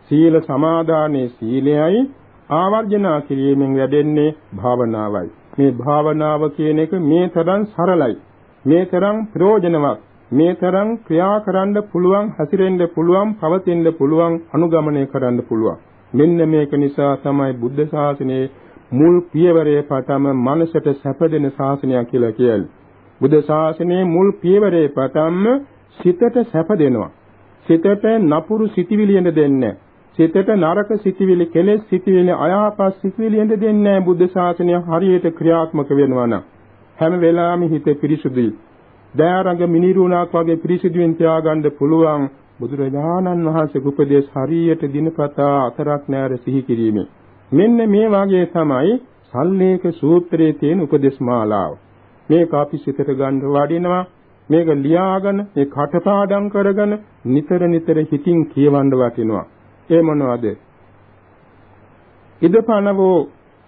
සීල සමාදානයේ සීලයයි ආවර්ජනා කිරීමෙන් වැඩෙන්නේ භාවනාවයි. මේ භාවනාව කියන එක මේ තරම් සරලයි. මේ තරම් ප්‍රයෝජනවත්. මේ තරම් ක්‍රියා කරන්න පුළුවන්, හැසිරෙන්න පුළුවන්, පවතින්න පුළුවන්, අනුගමනය කරන්න පුළුවන්. මෙන්න මේක නිසා තමයි බුද්ධ ශාසනයේ මුල් පියවරේ පටම මනසට සැපදෙන ශාසනයක් කියලා කියන්නේ. බුද්ධ ශාසනයේ මුල් පියවරේ පටම සිතට සැපදෙනවා. සිතට නපුරු සිටිවිලි එන්න දෙන්නේ සිතට නරක සිටිවිලි කෙලෙස් සිටිවිලි අයහපත් සිටිවිලි එන්න දෙන්නේ බුද්ධ ශාසනය හරියට ක්‍රියාත්මක වෙනවා නම් හැම වෙලාවෙම හිත පිරිසුදුයි. දයාරංග මිනිරුණාක් වගේ පිරිසිදුවෙන් තියාගන්න පුළුවන් බුදුරජාණන් වහන්සේ උපදේශ හරියට දිනපතා අතරක් නැර සිහි කිරීමෙන් මෙන්න මේ වාගේ තමයි සල්ලේක සූත්‍රයේ තියෙන උපදේශ මාලාව. මේක අපි සිතට ගන්න වඩිනවා. මේක ලියාගෙන ඒ කටපාඩම් කරගෙන නිතර නිතර හිතින් කියවන්න වටිනවා. ඒ මොනවද? ඉදපනවෝ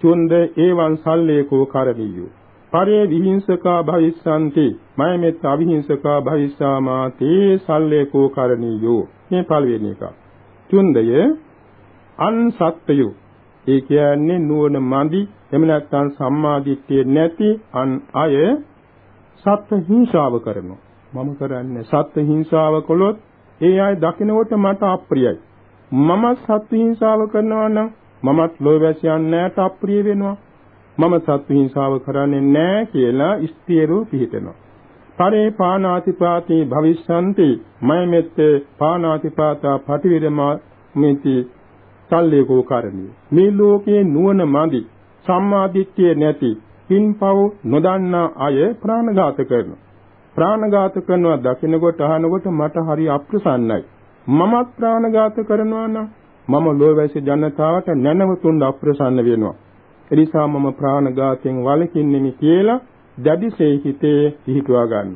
චුන්ද ඒවං සල්ලේකෝ කරණීයෝ පරේ විහිංසකා භවිස්සanti මයමෙත් අවිහිංසකා භවිස්සාමාතේ සල්ලේකෝ කරණීයෝ මේ පළවෙනි එක. චුන්දය අන් සත්‍යයෝ ඒ කියන්නේ නුවණ මදි එහෙම නැත්නම් සම්මාදිට්ඨිය නැති අන් අය සත්ත්ව හිංසාව කරනවා. මම කරන්නේ සත්ත්ව හිංසාව කළොත් ඒ අය දකිනකොට මට අප්‍රියයි. මම සත්ත්ව හිංසාව කරනවා නම් මමත් ලෝවැසියන් නැට අප්‍රිය වෙනවා. මම සත්ත්ව හිංසාව කරන්නේ නැහැ කියලා ස්ථිරව පිළිතනවා. පරේ පානාතිපාතී භවිෂ්‍යන්ති මයමෙත් පානාතිපාතා පටිවිරමා මිති සල්ලේකෝ කරණිය. මේ ලෝකයේ නුවණ මදි සම්මාදිට්ඨිය නැති පින්පව් නොදන්නා අය ප්‍රාණඝාත කරනවා. ප්‍රාණඝාත කරනවා දකිනකොට අහනකොට මට හරි අප්‍රසන්නයි. මමත් ප්‍රාණඝාත කරනවා නම් මම ලෝවැසි ජනතාවට නැනවතුන් අප්‍රසන්න වෙනවා. එනිසා මම ප්‍රාණඝාතයෙන් වළකින්නෙමි කියලා දැඩිසේ හිතේ පිහිටුවා ගන්න.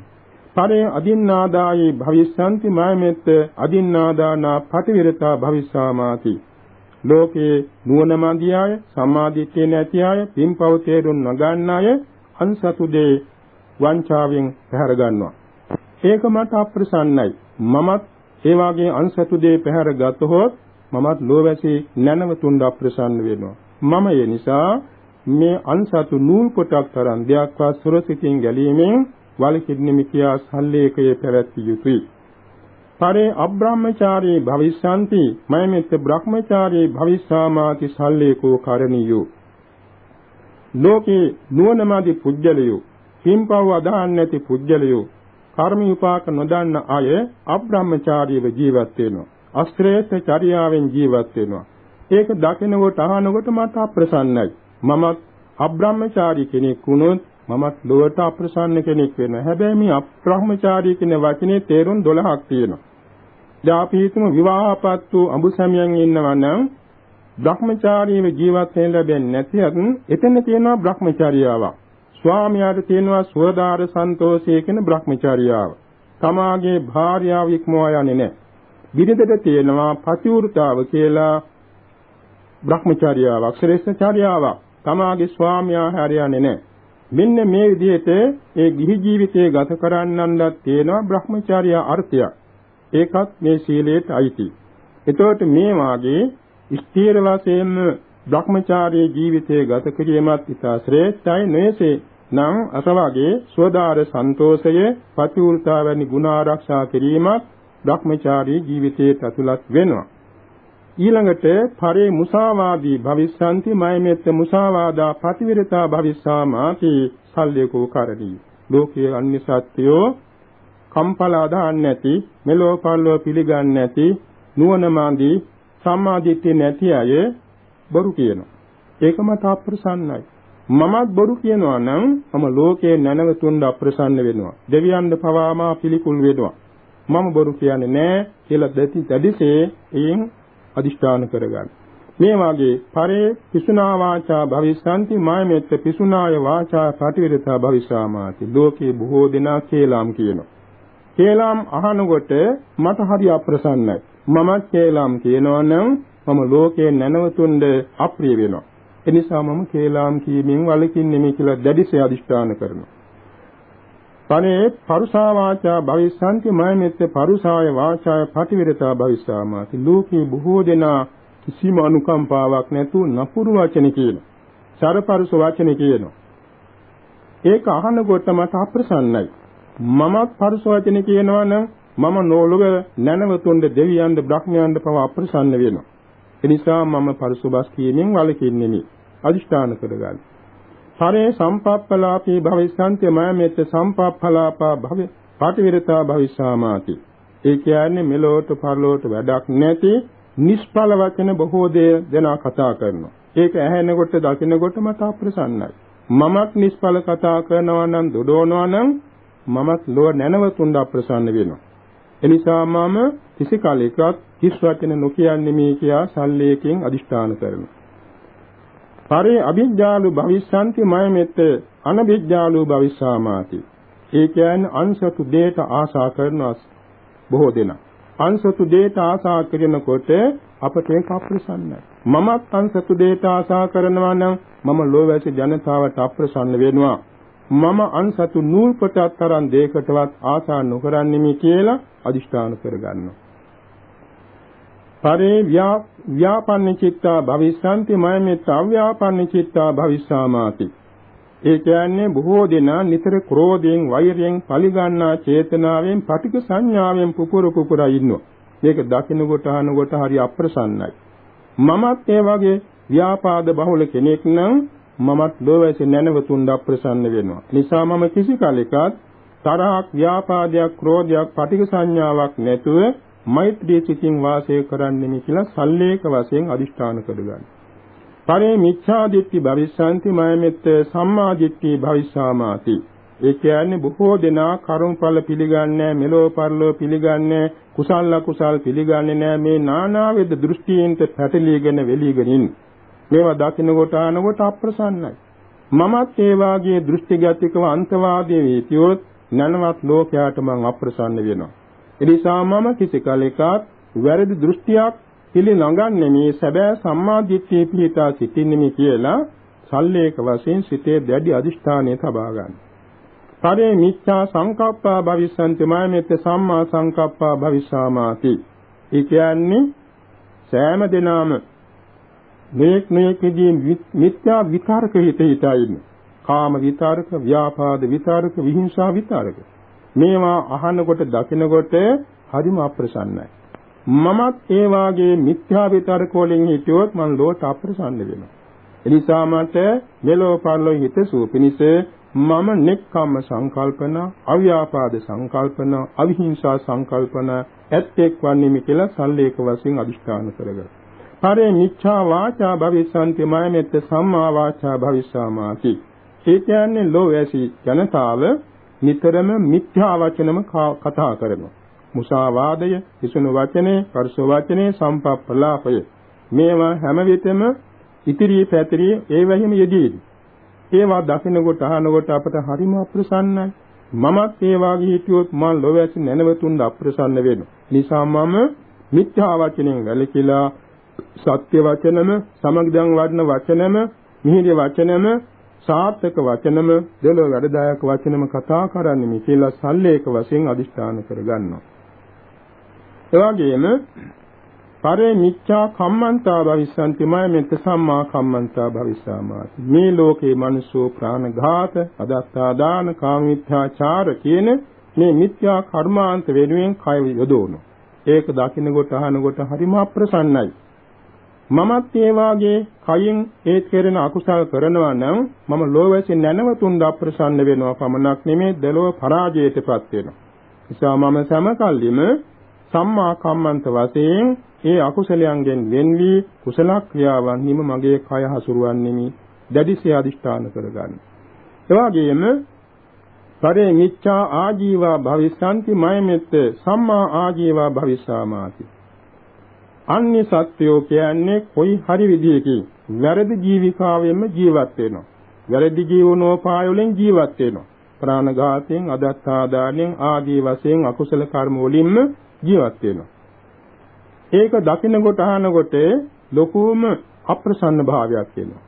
පරේ අදින්නාදායේ භවිස්සanti මායමෙත් අදින්නාදානා පටිවිරතා භවිස්සාමාති ලෝකේ නුවණ මදි අය, සම්මාදිට්ඨිය නැති අය, පින්පව් තේරුම් නොගන්න අය අන්සතු දේ වංචාවෙන් පැහැර ගන්නවා. ඒක මට අප්‍රසන්නයි. මමත් ඒ වාගේ අන්සතු දේ පැහැර ගතහොත් මමත් ලෝවැසි නැනවතුන් අප්‍රසන්න වෙනවා. මම ඒ නිසා මේ අන්සතු නූල් පොටක් තරම් දෙයක්වත් සුරසිතින් ගැලීමෙන් වලකින්නමි කියා සල්ලේකයේ පැවැත්විය යුතුයි. පරේ අබ්‍රහ්මචාරී භවිස්සanti මයමෙත් බ්‍රහ්මචාරී භවිස්සාමාති සල්ලේකෝ කරණියෝ. ලෝකේ නුවණමාදී පුජ්‍යලයෝ පින්පව් අදහන් නැති පුජ්‍යලයෝ කර්ම විපාක නොදන්න අය අබ්‍රහ්මචාරීව ජීවත් වෙනවා. අස්ත්‍රේත චර්යාවෙන් ජීවත් වෙනවා. ඒක දකිනකොට අහනකොට මට අප්‍රසන්නයි මමත් අබ්‍රහ්මචාරී කෙනෙක් වුණොත් මමත් ලොවට අප්‍රසන්න කෙනෙක් වෙනවා හැබැයි මේ අබ්‍රහ්මචාරී කියන වචනේ තේරුම් 12ක් තියෙනවා දැන් අපි හිතමු විවාහපත් වූ අඹුසැමියන් ඉන්නවා නම් Brahmachariයව ජීවත් වෙන්න ලැබෙන්නේ නැතිවත් එතන තියෙනවා Brahmacharyaවක්. ස්වාමියාට තියෙනවා සුවදාර සන්තෝෂය කියන Brahmacharyaව. තමාගේ භාර්යාව ඉක්මවා යන්නේ නැහැ. බිරිඳට තියෙනවා පතිවෘතාව කියලා Brahmacharyaවක්, ශ්‍රේෂ්ඨචාර්යාවක්. තමාගේ ස්වාමියා හැරියන්නේ නැහැ. මෙන්න මේ විදිහට ඒ ගිහි ජීවිතය ගත කරන්නන්වත් තියෙනවා Brahmacharya අර්ථයක්. ඒකත් මේ සීලයට අයිති. එතකොට මේ වාගේ ස්ථීර වශයෙන්ම Brahmacharya ජීවිතයේ ගත කිරීමත් ඉතා ශ්‍රේෂ්ඨයි නොයසේ නම් අසවාගේ සෝදාර සන්තෝෂය පතිවෘතා වැනි ගුණ ආරක්ෂා කිරීමත් Brahmacharya ජීවිතයේ ඇතුළත් වෙනවා. ඊළඟට පරේ මුසාවාදී භවිස්සanti මයමෙත්ත මුසාවාදා පතිවිරතා භවිස්සාමාති සල්ලේකෝ කරණී. ලෝකයේ අන්‍ය සත්‍යෝ කම්පල අදහන්නේ නැති මෙලෝ පල්ලෝ පිළිගන්නේ නැති නුවණ මාදී සම්මාදිට්ඨිය නැති අය බොරු කියනවා. ඒක මට අප්‍රසන්නයි. මමත් බොරු කියනවා නම් මම ලෝකයේ නැනවතුන් අප්‍රසන්න වෙනවා. දෙවියන්ද පවාමා පිළිකුල් වෙනවා. මම බොරු කියන්නේ නැහැ කියලා දැටි දැඩිසේ එයින් අදිෂ්ඨාන කරගන්න. මේ වාගේ පරේ පිසුනා වාචා භවිස්සanti මායමෙත්ත පිසුනාය වාචා පටිවිරතා භවිසාමාති. ලෝකේ බොහෝ දෙනා කේලම් කියනවා. කේලම් අහනකොට මට හරි අප්‍රසන්නයි. මමත් කේලම් කියනවා නම් මම ලෝකේ නැනවතුන්ද අප්‍රිය වෙනවා. ඒ නිසා මම කේලම් කීමෙන් වළකින්නෙමි කියලා දැඩිසේ අදිෂ්ඨාන කරනවා. පනේ පරුසා වාචා භවිස්සanti මයමෙත්ත පරුසාය වාචාය පටිවිරතා භවිස්සාමාති ලෝකේ බොහෝ දෙනා කිසිම අනුකම්පාවක් නැතුව නපුරු වචන කියනවා. සරපරුස වචන කියනවා. ඒක අහනකොට මට අප්‍රසන්නයි. මමත් පරුස වචන කියනවා නම් මම නෝලොව නැනවතුන්ද දෙවියන්ද බ්‍රහ්මයන්ද පව අප්‍රසන්න වෙනවා. ඒ නිසා මම පරුස බස් කියමින් වළකින්නෙමි. අදිෂ්ඨාන කරගන්න. පරේ සම්පප්පලාපී භවිස්සන්ති මයමෙත් සම්පප්පලාපා භවි පාටිවිරතා භවිස්සාමාති. ඒ කියන්නේ මෙලොවට පරලොවට වැඩක් නැති නිෂ්ඵල වචන බොහෝ දේ දෙනා කතා කරනවා. ඒක ඇහෙනකොට දකිනකොට මට අප්‍රසන්නයි. මමත් නිෂ්ඵල කතා කරනවා නම් දොඩවනවා නම් මමත් ලෝ නැනවතුන් අප්‍රසන්න වෙනවා. එනිසා මම කිසි කාලයකත් කිස් වචන නොකියන්නේ මේ කියා සල්ලේකින් අදිෂ්ඨාන කරනවා. පරේ අභිජ්ජාලු භවිස්සanti මයමෙත් අනභිජ්ජාලු භවිස්සාමාති. ඒ කියන්නේ අන්සතු දෙයට ආශා කරනවා බොහෝ දෙනා. අන්සතු දෙයට ආශා කරනකොට අපට ඒක අප්‍රසන්නයි. මමත් අන්සතු දෙයට ආශා කරනවා නම් මම ලෝවැසි ජනතාවට අප්‍රසන්න වෙනවා. මම අන්සතු නූල් කොටක් තරම් දෙයකටවත් ආශා නොකරන්නෙමි කියලා අදිෂ්ඨාන කරගන්නවා. පරේ ව්‍යාපන්න චිත්තා භවිස්සanti මයමෙත් අව්‍යාපන්න චිත්තා භවිස්සාමාති. ඒ කියන්නේ බොහෝ දෙනා නිතර ක්‍රෝධයෙන් වෛරයෙන් පරිගන්නා චේතනාවෙන් පටික සංඥාවෙන් පුපුර පුපුරා ඉන්නවා. මේක දකින්න කොට අහන කොට හරි අප්‍රසන්නයි. මමත් ඒ වගේ ව්‍යාපාද බහුල කෙනෙක් නම් මමත් ලෝවැසි නැනවතුන් අප්‍රසන්න වෙනවා. නිසා මම කිසි කලෙකත් තරහක් ව්‍යාපාදයක් ක්‍රෝධයක් පටික සංඥාවක් නැතුව මෛත්‍රී සිතින් වාසය කරන්නෙමි කියලා සල්ලේක වශයෙන් අදිෂ්ඨාන කරගන්න. පරේ මිච්ඡා දිට්ඨි භවිස්සanti මයමෙත් සම්මා දිට්ඨි භවිස්සාමාති. ඒ කියන්නේ බොහෝ දෙනා කර්මඵල පිළිගන්නේ මෙලෝ පරලෝ පිළිගන්නේ කුසල අකුසල් පිළිගන්නේ නැහැ මේ නානාවිද දෘෂ්ටියෙන්ට පැටලීගෙන වෙලීගෙන ඉන්න. මේවා දකින්නකොට ආනකොට අප්‍රසන්නයි. මමත් ඒ වාගේ දෘෂ්ටිගතිකව අන්තවාදී වේතියොත් නනවත් ලෝකයාට මං අප්‍රසන්න වෙනවා. එනිසා මම කිසි කලෙකත් වැරදි දෘෂ්ටියක් පිළිනඟන්නේ මේ සැබෑ සම්මා දිට්ඨිය පිහිටා සිටින්නේ කියලා සල්ලේක වශයෙන් සිතේ දැඩි අදිෂ්ඨානය තබා ගන්න. පරේ මිච්ඡා සංකප්පා භවිස්සන්ති මාමෙත් සම්මා සංකප්පා භවිස්සාමාති. ඒ කියන්නේ සෑම දිනම මේක් මේකදී මිත්‍යා විතරක හිත හිතා ඉන්නේ. කාම විතරක, ව්‍යාපාද විතරක, විහිංසා විතරක. මේවා අහනකොට දකිනකොට හරිම අප්‍රසන්නයි. මමත් ඒ වාගේ මිත්‍යා විතරක වලින් හිටියොත් මම ලෝක අප්‍රසන්න වෙනවා. එනිසා මට මෙලෝ පරලෝ හිතසුව පිණිස මම නෙක්ඛම්ම සංකල්පන, අව්‍යාපාද සංකල්පන, අවිහිංසා සංකල්පන ඇත්තෙක් වන්නේමි කියලා සල්ලේක වශයෙන් අදිෂ්ඨාන කරගන්න. පරේ මිච්ඡා වාචා භවිස්සන්ති මයමෙත් සම්මා වාචා භවිස්සාමාති. ඒ කියන්නේ ලෝවැසි ජනතාව නිතරම මිත්‍යා වචනම කතා කරනවා. මුසාවාදය, හිසුණු වචනේ, පරස වචනේ, සම්පප්පලාපය. මේවා හැම විටම ඉතිරි පැතිරි ඒවෙහිම යෙදී. ඒවා දකිනකොට අහනකොට අපට හරිම අප්‍රසන්නයි. මමත් ඒ වාගේ හිටියොත් මම ලොවැසි නැනවතුන් අප්‍රසන්න වෙනවා. නිසා මම මිත්‍යා වචනෙන් වැළකීලා සත්‍ය වචනම, සමගදන් වඩන වචනම, මිහිරි වචනම සාර්ථක වචනම දෙලොව වැඩදායක වචනම කතා කරන්නේ මේ කියලා සල්ලේක වශයෙන් අදිෂ්ඨාන කරගන්නවා. එවාගෙම පරේ මිච්ඡා කම්මන්තා භවිස්සanti මයමෙත් සම්මා කම්මන්තා භවිස්සාමාති. මේ ලෝකේ මිනිස්සු ප්‍රාණඝාත, අදත්තා දාන, කාමීත්‍යාචාර කියන මේ මිත්‍යා කර්මාන්ත වෙනුවෙන් කය යොදවනවා. ඒක දකින්න කොට අහන කොට හරිම අප්‍රසන්නයි. මමත් ඒ වාගේ කයින් ඒ කෙරෙන අකුසල් කරනවා නම් මම ලෝවැසි නැනවතුන් අප්‍රසන්න වෙනවා පමණක් නෙමේ දලව පරාජයටපත් වෙනවා. නිසා මම සමකල්ලිම සම්මා කම්මන්ත වශයෙන් ඒ අකුසලයන්ගෙන් වෙන් වී කුසල ක්‍රියාවන් හිම මගේ කය හසුරුවන්නේමි දැඩිසේ අදිෂ්ඨාන කරගන්න. එවාගෙම පරේ මිච්ඡා ආජීවා භවිස්සanti මයමෙත් සම්මා ආජීවා භවිස්සාමාති අන්‍ය සත්වයෝ කියන්නේ කොයි හරි විදියකින් වැරදි ජීවිකාවෙන්ම ජීවත් වෙනවා. වැරදි ජීවනෝපාය වලින් ජීවත් වෙනවා. ප්‍රාණඝාතයෙන්, අදත්තාදානෙන් ආදී වශයෙන් අකුසල කර්ම වලින්ම ජීවත් වෙනවා. ඒක දකින්න කොට අහන කොට ලොකුම අප්‍රසන්න භාවයක් එනවා.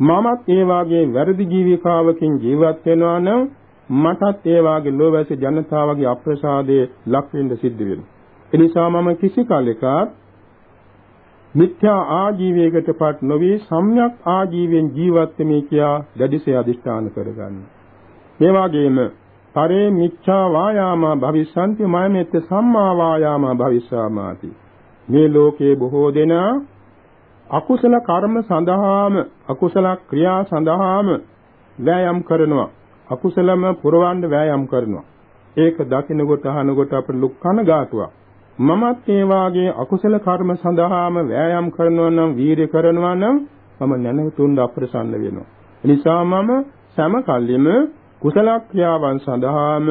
මමත් ඒ වාගේ වැරදි ජීවිකාවකින් ජීවත් වෙනවා නම් මටත් ඒ වාගේ ලෝවැසි ජනතාවගේ අප්‍රසාදයේ ලක් වෙන්න සිද්ධ වෙනවා. එනිසා මම කිසි කාලයක මිත්‍යා ආජීවයකටපත් නොවේ සම්‍යක් ආජීවයෙන් ජීවත් වෙමි කියා දැඩිසේ අදිෂ්ඨාන කරගන්න. මේ වගේම පරේ මිච්ඡා වායාමා භවිස්සන්ති මයමෙත්ත සම්මා වායාමා භවිස්සාමාති. මේ ලෝකේ බොහෝ දෙනා අකුසල කර්ම සඳහාම අකුසල ක්‍රියා සඳහාම වෑයම් කරනවා. අකුසලම පුරවන්න වෑයම් කරනවා. ඒක දකිනකොට අහනකොට අපට ලුක්කන ගාතුවක්. මමත් ඒ වාගේ අකුසල කර්ම සඳහාම වෑයම් කරනවා නම් වීරිය කරනවා නම් මම නැනතුන් අප්‍රසන්න වෙනවා. එනිසා මම සෑම කල්ලිම කුසල ක්‍රියාවන් සඳහාම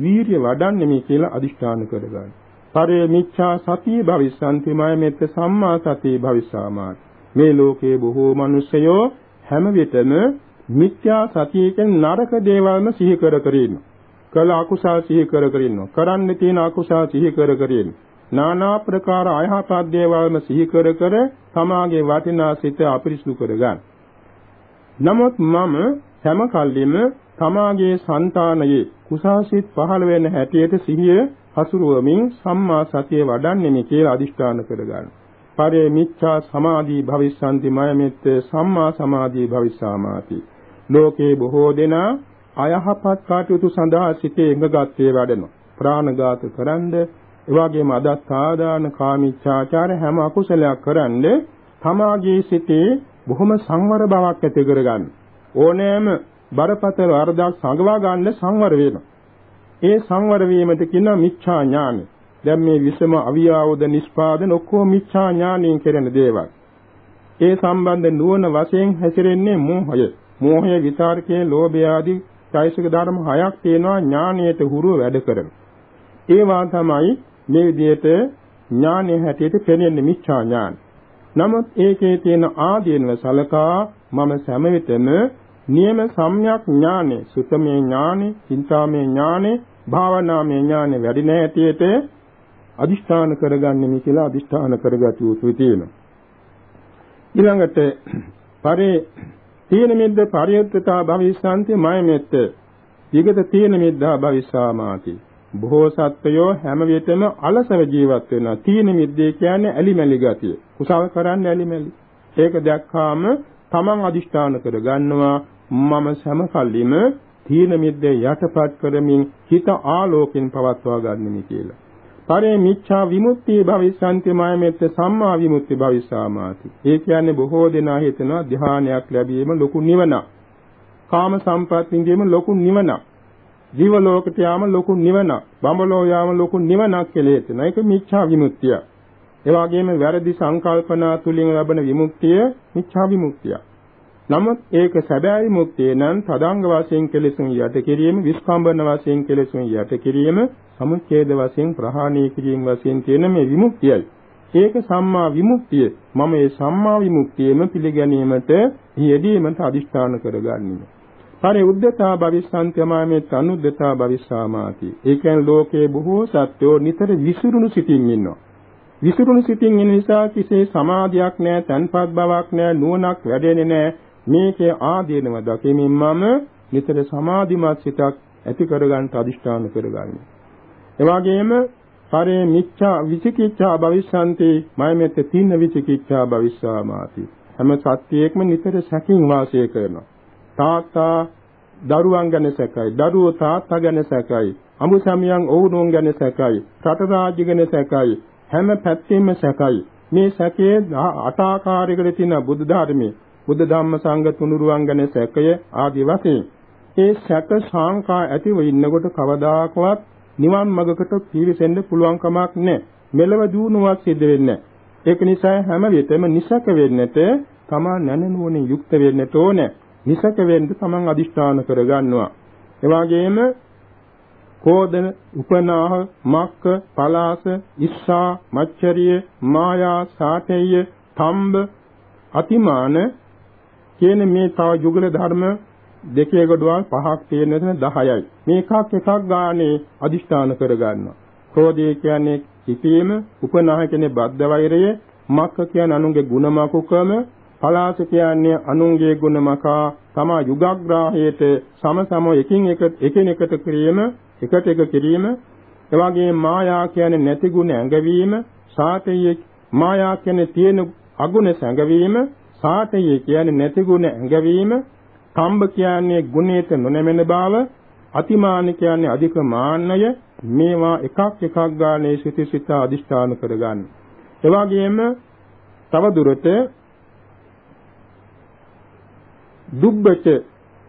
වීරිය වඩන්නෙමි කියලා අදිෂ්ඨාන කරගන්න. පරේ මිච්ඡා සතිය භවිස්සන්තිමය මෙත්ත සම්මා සතිය භවිස්සාමාත්. මේ ලෝකයේ බොහෝ මිනිසයෝ හැම විටම මිත්‍යා සතියකින් නරක දේවල්ම සිහි කර කර ඉන්නවා. කළ අකුසල් සිහි කර කර ඉන්නවා. කරන්න තියෙන අකුසල් සිහි කර කර ඉන්නවා. নানা ප්‍රකාර අයහපත් දේවල්ම සිහි කර කර තමාගේ වටිනා සිත අපිරිසුදු කරගන්න. නමුත් මම හැම කල්ලිම තමාගේ సంతානයේ කුසාසිත පහළ වෙන හැටියට සිහිය හසුරුවමින් සම්මා සතිය වඩන්නෙමි කියලා අදිෂ්ඨාන කරගන්න. පරේ මිච්ඡා සමාධි භවිස්සanti මයමෙත් සම්මා සමාධි භවිස්සාමාති. ලෝකේ බොහෝ දෙනා අයහපත් කාටයුතු සඳහා සිටේ එඟගත්තේ වැඩෙනවා. ප්‍රාණඝාත කරන්ද එවාගේම අදත්තාදාන කාමීච්ඡාචාර හැම අකුසලයක් කරන්ද තමාගේ සිතේ බොහොම සංවර බවක් ඇති කරගන්න. ඕනෑම බරපතල වරදක් සංගවා ගන්න සංවර වෙනවා. ඒ සංවර වීමට කියන මිච්ඡා ඥානයි. දැන් මේ විසම අවියාවද නිස්පාදන ඔක්කොම මිච්ඡා ඥානයෙන් කෙරෙන දේවල්. ඒ සම්බන්ධ නුවණ වශයෙන් හැසිරෙන්නේ මෝහය. මෝහය විචාරකයේ ලෝභය ආදී චෛසික ධර්ම හයක් තියෙනවා ඥානයට හුරුව වැඩ කරන. ඒවා තමයි මේ විදිහට ඥානයේ හැටියට පෙනෙන්නේ මිච්ඡා ඥාන. නමුත් ඒකේ තියෙන ආදීනව සලකා මම සෑම විටම නියම සම්‍යක් ඥානෙ, සුතමේ ඥානෙ, චින්තාමේ ඥානෙ, භාවනාමේ ඥානෙ වැඩි නැහැටියට අදිෂ්ඨාන කරගන්නෙමි කියලා අදිෂ්ඨාන කරගත යුතුයි තියෙනවා. ඊළඟට පරේ තීන මිද්ද පරියුත්තතා භවිස්සanti මයමෙත්ත. ඊගත තීන මිද්දා භවිස්සාමාති. බොහෝ සත්වයෝ හැම විටම අලසව ජීවත් වෙනවා. තීන මිද්දේ කියන්නේ ඇලිමැලි ගතිය. කුසල කරන්නේ ඇලිමැලි. ඒක දැක්කාම තමන් අදිෂ්ඨාන කර ගන්නවා මම සෑම කල්ලිම තීන මිද්දේ යටපත් කරමින් හිත ආලෝකෙන් පවත්වා ගන්නෙමි කියලා. පරේ මිච්ඡා විමුක්තිය භවිස්සanti මයමෙත්ත සම්මා විමුක්ති භවිස්සාමාති. ඒ කියන්නේ බොහෝ දෙනා හිතනවා ධ්‍යානයක් ලැබීම ලොකු නිවනක්. කාම සම්පත්තියෙම ලොකු නිවනක්. ජීව ලෝකයට යාම ලොකු නිවනක්. බඹලෝ යාම ලොකු නිවනක් කියලා හිතනවා. ඒක මිච්ඡා විමුක්තිය. ඒ වගේම වැරදි සංකල්පනා තුලින් ලැබෙන විමුක්තිය මිච්ඡා විමුක්තිය. නමුත් ඒක සැබෑ විමුක්තිය නම් තදංග වශයෙන් කෙලෙසුන් යට කිරීම, විස්කම්බන වශයෙන් කෙලෙසුන් යට කිරීම, සමුච්ඡේද වශයෙන් ප්‍රහාණය කිරීම වශයෙන් තියෙන මේ විමුක්තියයි. ඒක සම්මා විමුක්තිය. මම මේ සම්මා විමුක්තියම පිළිගැනීමට යෙදීමට අදිෂ්ඨාන කරගන්නෙමි. පරි උද්දතා භවිස්සන්තමාමේ තනුද්දතා භවිස්සාමාති. ඒ කියන්නේ ලෝකයේ බොහෝ සත්වෝ නිතර විසිරුණු සිටින් ඉන්නවා. විසිරුණු සිටින් ඉන්න නිසා කිසි සමාධියක් නැහැ, තන්පත් බවක් නැහැ, නුවණක් වැඩෙන්නේ නැහැ. මේකේ ආදීනව දකිමින් මම නිතර සමාධිමත් සිතක් ඇති කරගන්න අදිෂ්ඨාන කරගන්නේ. එවාගෙම පරේ මිච්ඡා විචිකිච්ඡා භවිස්සanti මයමෙත් තින්න විචිකිච්ඡා භවිස්සාමාති. හැම සත්‍යයක්ම නිතර සැකින් වාසය කරනවා. තාත්තා දරුවන් ගැන සැකයි, දරුවෝ තාත්තා ගැන සැකයි, අමු සමියන් ඔවුනොන් ගැන සැකයි, රට රාජ්‍ය ගැන සැකයි, හැම පැත්තෙම සැකයි. මේ සැකයේ අට ආකාරයකට තියෙන බුද්ධ ධර්මයේ බුද්ධ ධම්ම සංඝ තුනුරුවන් ගැන සැකය ආදී වශයෙන් ඒ සැක සංකා ඇතිව ඉන්නකොට කවදාකවත් නිවන් මඟකට පිවිසෙන්න පුළුවන් කමක් නැහැ. මෙලව දුණුවක් සිද්ධ වෙන්නේ ඒක නිසා හැම විටම නිසක වෙන්නට තමා නැනනුවණින් යුක්ත වෙන්නට ඕනේ. නිසක වෙන්න තමන් අදිෂ්ඨාන කරගන්නවා. එවාගෙම කෝදන, උපනාහ, මක්ක, පලාස, ඉස්සා, මච්චරිය, මායා, සාතේය, තම්බ, අතිමාන කියන මේ තව යුගල ධර්ම දෙකේ ගොඩවල් පහක් තියෙන තැන 10යි. මේ එකක් එකක් ගානේ අදිෂ්ඨාන කරගන්නවා. ක්‍රෝධය කියන්නේ කිපීම, උපනාහ කියන්නේ බද්ධ වෛරය, මක්ක කියන්නේ අනුන්ගේ ಗುಣමකුකම, පලාස කියන්නේ අනුන්ගේ ගුණමකා තමා යුගග්‍රාහයට සම සම එකින් එක එකිනෙකට කිරීම එකට එක කිරීම. එවාගේ මායා කියන්නේ නැති ගුණ ඇඟවීම. සාතේය මායා කියන්නේ තියෙන අගුණ සැඟවීම, සාතය කියන්නේ නැති ගුණ ඇඟවීම, කම්බ කියන්නේ ගුණයට නොනැමෙන බව, අතිමාන කියන්නේ අධික මාන්නය. මේවා එකක් එකක් ගානේ සිත සිත අදිෂ්ඨාන කරගන්න. ඒ වගේම තව දුරට දුබ්බච ඒ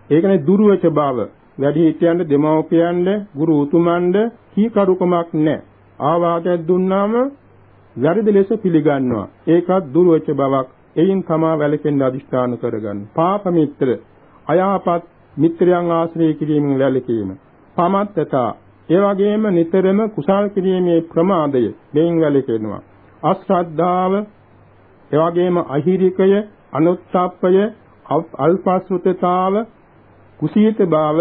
කියන්නේ දුර්වච බව වැඩි හිටියන්ට දෙමව්පියන්ට ගුරු උතුමන්ට කීකරුකමක් නැහැ. ආවාදයක් දුන්නාම වැරදි ලෙස පිළිගන්නවා. ඒකත් දුර්වච බවක්. එයින් තමා වැළකෙන්න අදිෂ්ඨාන කරගන්න. පාප මිත්‍ර අයහපත් මිත්‍රයන් ආශ්‍රය කිරීමෙන් වැළකීම. පමත්තතා ඒ වගේම නිතරම කුසල් කිරීමේ ප්‍රමාදය දෙයින් වැළකෙනවා. අශ්‍රද්ධාව ඒ වගේම අහිරිකය අනුත්ථප්පය අල්පස්ෘතතාව කුසීත භාව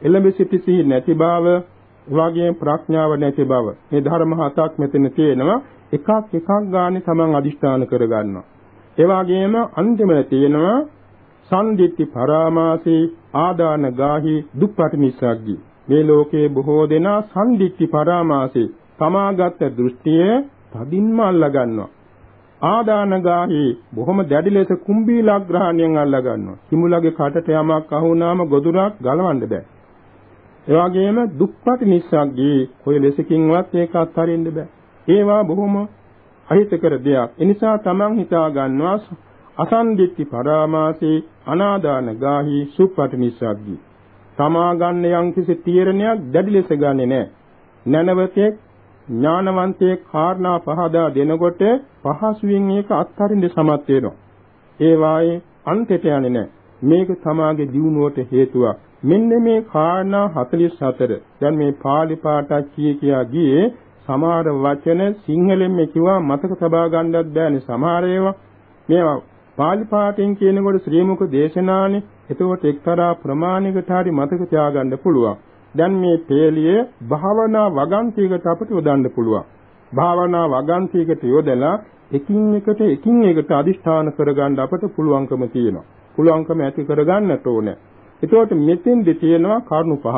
එළඹ සිටි නැති බව එවාගේ ප්‍රඥාව නැති බව. මේ ධර්ම හතක් මෙතන තියෙනවා. එකක් එකක් ගානේ තමන් අදිෂ්ඨාන කරගන්නවා. ඒ වගේම අන්තිමට තියෙනවා සම්දිත්ති පරාමාසී ආදාන ගාහි දුප්පටි නිස්සග්ගී මේ ලෝකේ බොහෝ දෙනා සම්දිත්ති පරාමාසී තමාගත් දෘෂ්ටිය තදින්ම අල්ලා ගන්නවා ආදානගාහි බොහොම දැඩි ලෙස කුම්භීලග්‍රහණයෙන් අල්ලා ගන්නවා. කිමුලගේ කටට යමක් අහුනාම ගොදුරක් ගලවන්න බෑ. ඒ වගේම දුක්පටි නිස්සග්ගී කොයි ලෙසකින්වත් ඒක අත්හරින්න බෑ. ඒවා බොහොම අහිතකර දෙයක්. ඒ නිසා තමන් හිතා ගන්නවා අසන්දිත්ති පරාමාසේ අනාදාන ගාහි සුප්පටි නිස්සග්ගී. තමා ගන්න යම් කිසි තීරණයක් දැඩි ලෙස ගන්නෙ නෑ. නැනවතෙක් ඥානවන්තයේ කාරණා පහදා දෙනකොට පහසුවෙන් ඒක අත්හරින්න සමත් වෙනවා. ඒ වායේ අන්තයට යන්නේ නැහැ. මේක තමාගේ දියුණුවට හේතුවක්. මෙන්න මේ කාරණා 44. දැන් මේ පාලි පාඨ කිය කියා ගියේ සමහර වචන සිංහලෙන් මේ කිව්වා මතක තබා ගන්නත් බෑනේ සමහර ඒවා. මේවා පාලි පාඨයෙන් කියනකොට ශ්‍රී මුක දේශනානේ. එතකොට එක්තරා ප්‍රමාණයකට හරි මතක තියාගන්න පුළුවන්. දැන් මේ පේලිය භාවනා වගන්තියකට අපිට යොදන්න පුළුවන්. භාවනා වගන්තියකට යොදලා එකින් එකට එකින් එකට අදිෂ්ඨාන කරගන්න අපට පුළුවන්කම තියෙනවා. පුළුවන්කම ඇති කරගන්නට ඕනේ. ඒතකොට මෙතෙන්දි තියෙනවා කරුණු පහ.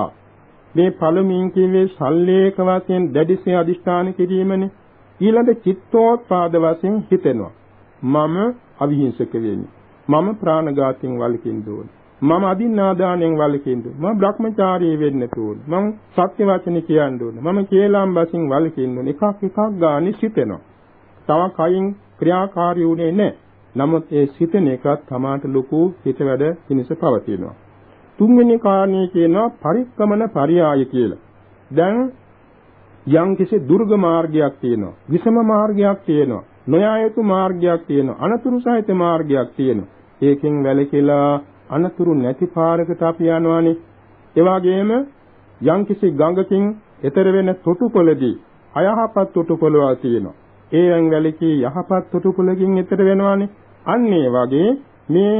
මේ පළමුවෙන් කියවේ සල්ලේක වශයෙන් දැඩිසේ අදිෂ්ඨාන කිරීමනේ. ඊළඟ චිත්තෝත්පාද වශයෙන් හිතෙනවා. මම අවිහිංසක වෙන්නේ. මම ප්‍රාණඝාතයෙන් වළකින්න ඕනේ. මම අදින්නාදානෙන් වළකින්න මම භ්‍රමචාරී වෙන්න ඕනේ. මම සත්‍ය වචන කියන්න ඕනේ. මම කේලම් බසින් වළකින්න ඕනේ. එකක් එකක් ගානේ සිතෙනවා. තව කයින් ක්‍රියාකාරී උනේ නැහැ. නමුත් ඒ සිතන එකත් තමාට ලොකු හිත වැඩ පිණිස පවතිනවා. තුන්වෙනි කාරණේ කියනවා පරික්‍රමන පරියාය කියලා. දැන් යම් කිසි දුර්ග මාර්ගයක් තියෙනවා. විසම මාර්ගයක් තියෙනවා. නොයා යුතු මාර්ගයක් තියෙනවා. අනතුරු සහිත මාර්ගයක් තියෙනවා. ඒකෙන් වැළකීලා අනතුරු නැති පාරකට අපි යනවානේ. ඒ වගේම යම්කිසි ගඟකින් එතර වෙන තොටුපළදී අයහපත් තොටුපළවා තියෙනවා. ඒෙන් වැලකී යහපත් තොටුපළකින් එතර වෙනවානේ. අන්න ඒ වගේ මේ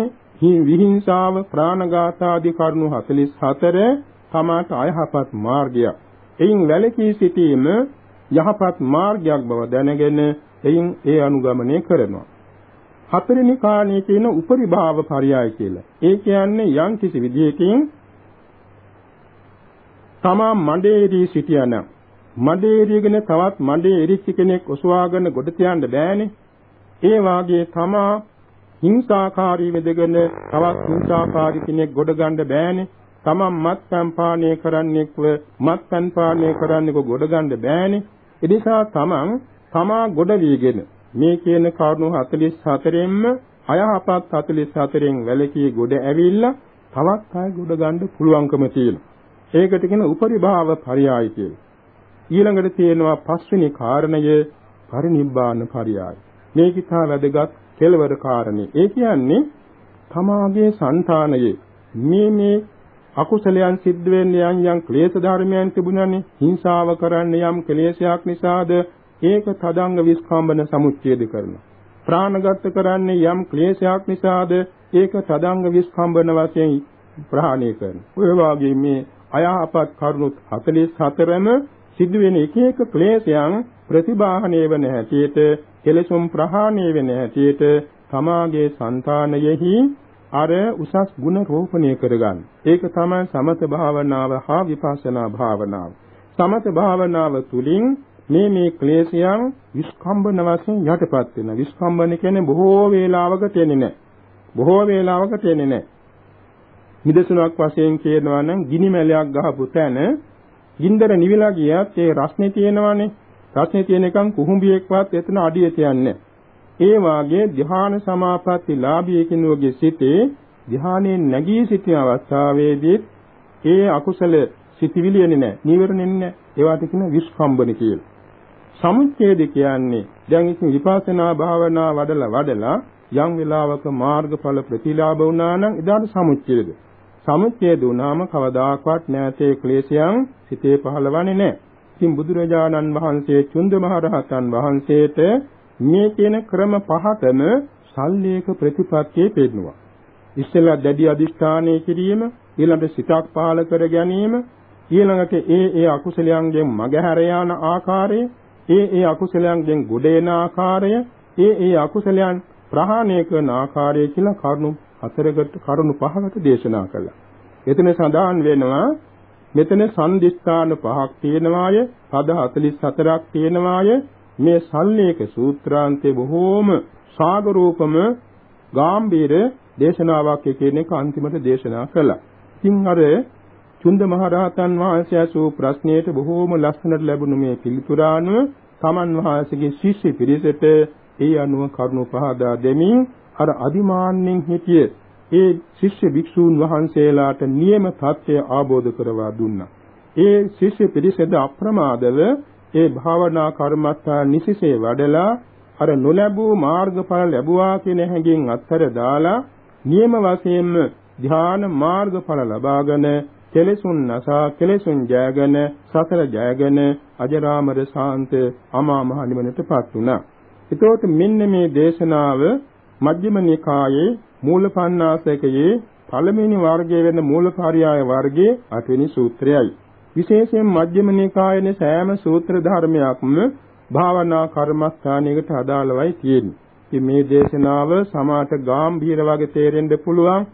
විහිංසාව ප්‍රාණඝාත ආදී කරුණු 44 තමාට අයහපත් මාර්ගයක්. එයින් වැලකී සිටීම යහපත් මාර්ගයක් බව දැනගෙන එයින් ඒ අනුගමනය කරනවා. හතරෙනි කාණේ කියන උපරිභාව පරයය කියලා. ඒ කියන්නේ යම් කිසි විදියකින් තමා මඩේරී සිටියානම් මඩේරීගෙන තවත් මඩේ එරිච්ච කෙනෙක් ඔසවාගෙන ගොඩ තියන්න බෑනේ. ඒ වාගේ තමා හිංසාකාරී වෙදගෙන තවත් හිංසාකාරී කෙනෙක් ගොඩ ගන්න බෑනේ. තමන් මත්පැන් පානය කරන්නෙක්ව මත්පැන් පානය කරන්නෙක ගොඩ ගන්න බෑනේ. ඒ නිසා තමන් තමා ගොඩ වීගෙන මේ කියන කරුණු 44න්ම අයහපත් 44න් වැළකී ගොඩ ඇවිල්ලා තවත් අය ගොඩ ගන්න පුළුවන්කම තියෙනවා. ඒකට කියන උපරිභාව පරියාය කියලා. ඊළඟට තියෙනවා පස්වෙනි කාරණය පරිනිබ්බාන පරියාය. මේක ඉතා වැදගත් කෙලවර කාරණේ. ඒ කියන්නේ තමාගේ సంతානයේ මේ මේ අකුසලයන් සිද්ධ වෙන්නේ යම් යම් ක්ලේශ ධර්මයන් තිබුණානේ හිංසාව කරන්න යම් ක්ලේශයක් නිසාද ඒක තදංග විස්කම්බන සමුච්ඡේද කරනවා. ප්‍රාණගත කරන්නේ යම් ක්ලේශයක් නිසාද ඒක තදංග විස්කම්බන වශයෙන් ප්‍රහාණය කරනවා. ඔය වාගේ මේ අයහපත් කරුණු 44ම සිදුවෙන එක එක ක්ලේශයන් ප්‍රතිබාහණය වෙන හැටියට කෙලසුම් ප්‍රහාණය වෙන හැටියට තමාගේ సంతානයෙහි අර උසස් ගුණ රෝපණය කරගන්න. ඒක තමයි සමත භාවනාව හා විපස්සනා භාවනාව. සමත භාවනාව තුළින් මේ මේ ක්ලේශයන් විස්කම්බන වශයෙන් යටපත් වෙනවා. විස්කම්බන කියන්නේ බොහෝ වේලාවක තෙන්නේ නැහැ. බොහෝ වේලාවක තෙන්නේ නැහැ. නිදසුනක් වශයෙන් කියනවා නම් ගිනි මැලයක් ගහපු තැන ගින්දර නිවිලා ගියත් ඒ රස්නේ තියෙනවානේ. රස්නේ තියෙන එකන් කුහුඹියෙක්වත් එතන අඩිය තියන්නේ ඒ වාගේ ධ්‍යාන සමාපatti ලාභී කිනුවගේ සිටේ ධ්‍යානයේ නැගී සිටින අවස්ථාවේදී ඒ අකුසල සිටිවිලි එන්නේ නැහැ. නීවරණ එන්නේ නැහැ. ඒවට කියන විස්කම්බන කියලා. සමුච්ඡේද කියන්නේ දැන් ඉතින් විපස්සනා භාවනා වඩලා වඩලා යම් වෙලාවක මාර්ගඵල ප්‍රතිලාභ වුණා නම් එදාට සමුච්ඡේද. සමුච්ඡේද වුණාම කවදාකවත් නැතේ ක්ලේශයන් සිතේ පහළවන්නේ නැහැ. ඉතින් බුදුරජාණන් වහන්සේ චුන්ද මහරහතන් වහන්සේට මේ කියන ක්‍රම පහටම සල්ලේක ප්‍රතිපත්තියේ පෙන්නවා. ඉස්සෙල්ලා දැඩි අදිස්ථානය කිරීම, ඊළඟට සිතක් පහළ කර ගැනීම, ඊළඟට ඒ ඒ අකුසලයන්ගෙන් මගහැර යාන ආකාරය, ඒ ඒ අකුසලයන්ගෙන් ගොඩ එන ආකාරය, ඒ ඒ අකුසලයන් ප්‍රහාණය කරන ආකාරය කියලා කරුණු හතරකට කරුණු පහකට දේශනා කළා. එතන සඳහන් වෙනවා මෙතන සම්දිස්ථාන පහක් තියෙනවාය, පද 44ක් තියෙනවාය. මේ සල්ලේක සූත්‍රාන්තේ බොහෝම සාගරූපම ගාම්භීර දේශනාවක් කියන එක අන්තිමට දේශනා කළා. ඉතින් අර චුන්ද මහරහතන් වහන්සේ අසූ ප්‍රශ්නයට බොහෝම ලස්සනට ලැබුණු මේ පිළිතුරානුව තමන් වහන්සේගේ ශිෂ්‍ය පිරිසට ඒ අනුව කරුණු පහදා දෙමින් අර අදිමාන්නෙන් හිටිය ඒ ශිෂ්‍ය භික්ෂූන් වහන්සේලාට නියම தත්ත්වය ආબોධ කරවා දුන්නා. ඒ ශිෂ්‍ය පිරිසද අප්‍රමාදව ඒ භාවනා කර්මස්ථාන නිසිසේ වඩලා අර නොලැබූ මාර්ගඵල ලැබුවා කියන හැඟීම් අත්තර දාලා නියම වශයෙන්ම ධ්‍යාන මාර්ගඵල ලබාගෙන කෙලෙසුන් නසා කෙලෙසුන් ජයගෙන සතර ජයගෙන අජරාමර ශාන්ත අමා මහ නිවනටපත් වුණා. එතකොට මෙන්න මේ දේශනාව මජ්ක්‍ධිම නිකායේ මූලපණ්ණාසකයේ පළවෙනි වර්ගයේ වෙන මූලකාර්යය වර්ගයේ අටවෙනි සූත්‍රයයි. විශේෂයෙන් මජ්ක්‍ධිම නිකායේ සෑම සූත්‍ර ධර්මයක්ම භාවනා කර්මස්ථානයකට අදාළවයි තියෙන්නේ. ඉතින් මේ දේශනාව සමාත ගාම්භීර වගේ තේරෙන්න පුළුවන්.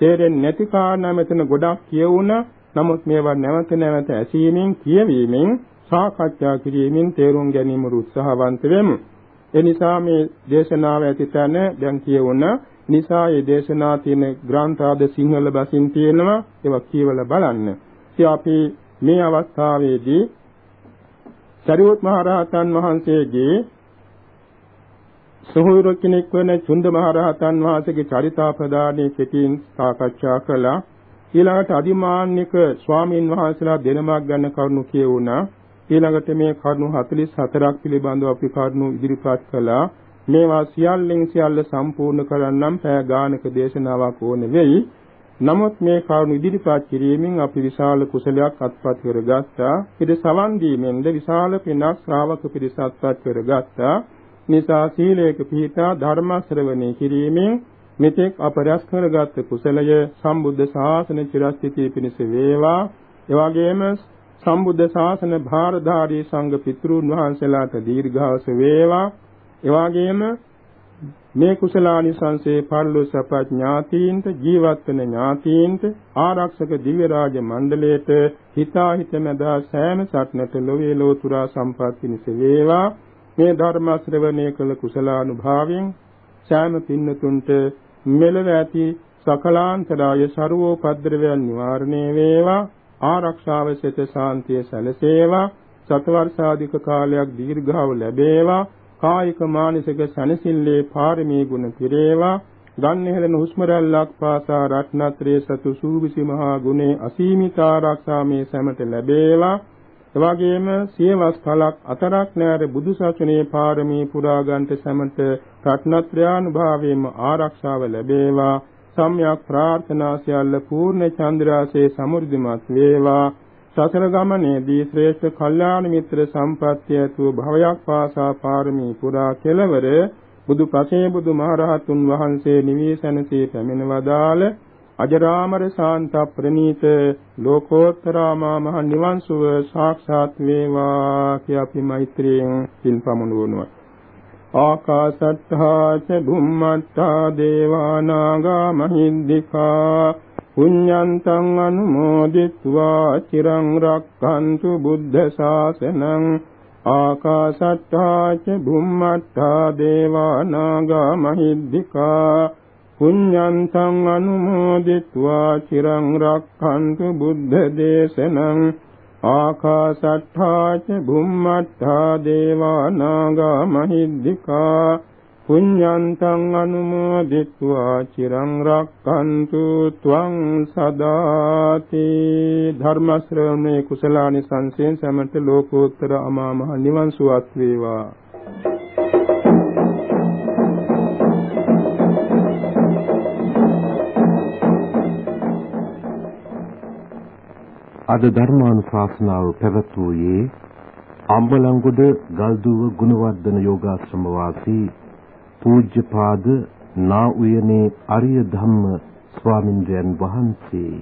තේරෙන්නේ නැති කාරණා මෙතන ගොඩක් කියවුණා. නමුත් මේවා නැවත නැවත ඇසීමෙන් කියවීමෙන් සාකච්ඡා කිරීමෙන් තේරුම් ගැනීම උත්සාහවන්ත වෙමු. ඒ නිසා මේ දේශනාව ඇති තැන දැන් කියවුණ නිසා මේ දේශනා තියෙන ග්‍රන්ථ ආද සිංහල බසින් තියෙනවා ඒවා කියවලා බලන්න. ඉතින් අපි මේ අවස්ථාවේදී සරියොත් මහ රහතන් වහන්සේගේ සහෝදර කෙනෙක් වන චුන්ද මහ රහතන් වහන්සේගේ චරිතාපදානයේ කෙටින් සාකච්ඡා කළා. ඊළඟට අදිමාන්නික ස්වාමීන් වහන්සේලා දෙනමක් ගන්න කරුණු කියවුණා. ඊළඟට මේ කරුණු 44ක් පිළිබඳව අපි කරුණු ඉදිරිපත් කළා. මේවා සියල්ලෙන් සියල්ල සම්පූර්ණ කරන්නම් පෑ ගානක දේශනාවක් ඕනේ වෙයි. නමුත් මේ කරුණු ඉදිරිපත් කිරීමෙන් අපි විශාල කුසලයක් අත්පත් කරගත්තා. ඊට සවන් දීමෙන්ද විශාල පිනක් ශ්‍රාවක පිරිසක් අත්පත් කරගත්තා. නිසා සීලයක පිහිටා ධර්ම ශ්‍රවණය කිරීමෙන් මෙතෙක් අපරස් කරගත් කුසලය සම්බුද්ධ ශාසන චිරස්ථිතිය පිණිස වේවා. එවැගේම සම්බුද්ධ ශාසන භාරධාරී සංඝ පිතෘන් වහන්සේලාට දීර්ඝාස වේවා. එවාගෙම මේ කුසලානිසංසේ පල්ලොසප ඥාතීන්ට ජීවත් වෙන ඥාතීන්ට ආරක්ෂක දිව්‍ය රාජ මණ්ඩලයට හිතා හිත මැදා සෑම සත්නට ලෝවේ ලෝතුරා සම්පත් පිණිස වේවා මේ ධර්ම ශ්‍රවණය කළ කුසලානුභාවයෙන් සෑම පින්නතුන්ට මෙලව ඇති සකලාන්තරාය ਸਰවෝපද්‍රවයන් නිවාරණය වේවා ආරක්ෂාව සිත ශාන්තිය සැලසේවා සතවර්ෂාධික කාලයක් දීර්ඝව ලැබේවා කායික මානසික සැනසෙල්ලේ පාරමී ගුණ පිරේවා ගන්නහෙලන හුස්ම රැල්ලක් පාසා රත්නත්‍රයේ සතු සූවිසි මහා ගුණේ අසීමිත ආරක්ෂා මේ සැමට ලැබේවා. එවාගෙම සියවස් කලක් අතරක් නැර බුදු සසුනේ පාරමී පුරා ගන්නට සැමට රත්නත්‍රානුභාවයෙන්ම ආරක්ෂාව ලැබේවා. සම්්‍යක් ප්‍රාර්ථනා සියල්ල පූර්ණ චන්ද්‍රාසේ සමෘද්ධිමත් වේවා. සසර ගමනේදී ශ්‍රේෂ්ඨ කල්යාණ මිත්‍ර සම්ප්‍රත්‍ය ඇතුව භවයක් පාසා පාරමී පුරා කෙලවර බුදු පසේ බුදු මහරහතුන් වහන්සේ නිවේසනසේ පැමිණ වදාළ අජරාමර සාන්ත ප්‍රණීත ලෝකෝත්තරාමා මහ නිවන් සුව සාක්ෂාත් වේවා කිය අපි මෛත්‍රියෙන් පින් පමුණුවනවා ආකාශට්ඨා ච බුම්මට්ඨා දේවා නාග මහින්దికා පුඤ්ඤන්තං අනුමෝදිත්වා චිරං රක්ඛන්තු බුද්ධ ශාසනං ආකාශට්ඨා ච බුම්මට්ඨා දේවා නාග මහින්దికා පුඤ්ඤන්තං අනුමෝදිත්වා චිරං රක්ඛන්තු බුද්ධ දේශනං ආකාසට්ඨා ච බුම්මට්ඨා දේවානාගා මහිද්దికා පුඤ්ඤන්තං අනුමෝදිත්වා චිරං රක්ඛන්තු ත්වං සදාති ධර්ම ශ්‍රවණේ කුසලානි සංසයෙන් සමන්ත ලෝකෝත්තර අමා මහ නිවන් සුවත් වේවා Thank you. අද ධර්මානුශාසනාව පැවැත්වුවේ අම්බලන්ගොඩ ගල්දුව ගුණවර්ධන යෝගාශ්‍රම වාසී පූජ්‍යපාද නා උයනේ අරිය ධම්ම ස්වාමින්ද්‍රයන් වහන්සේ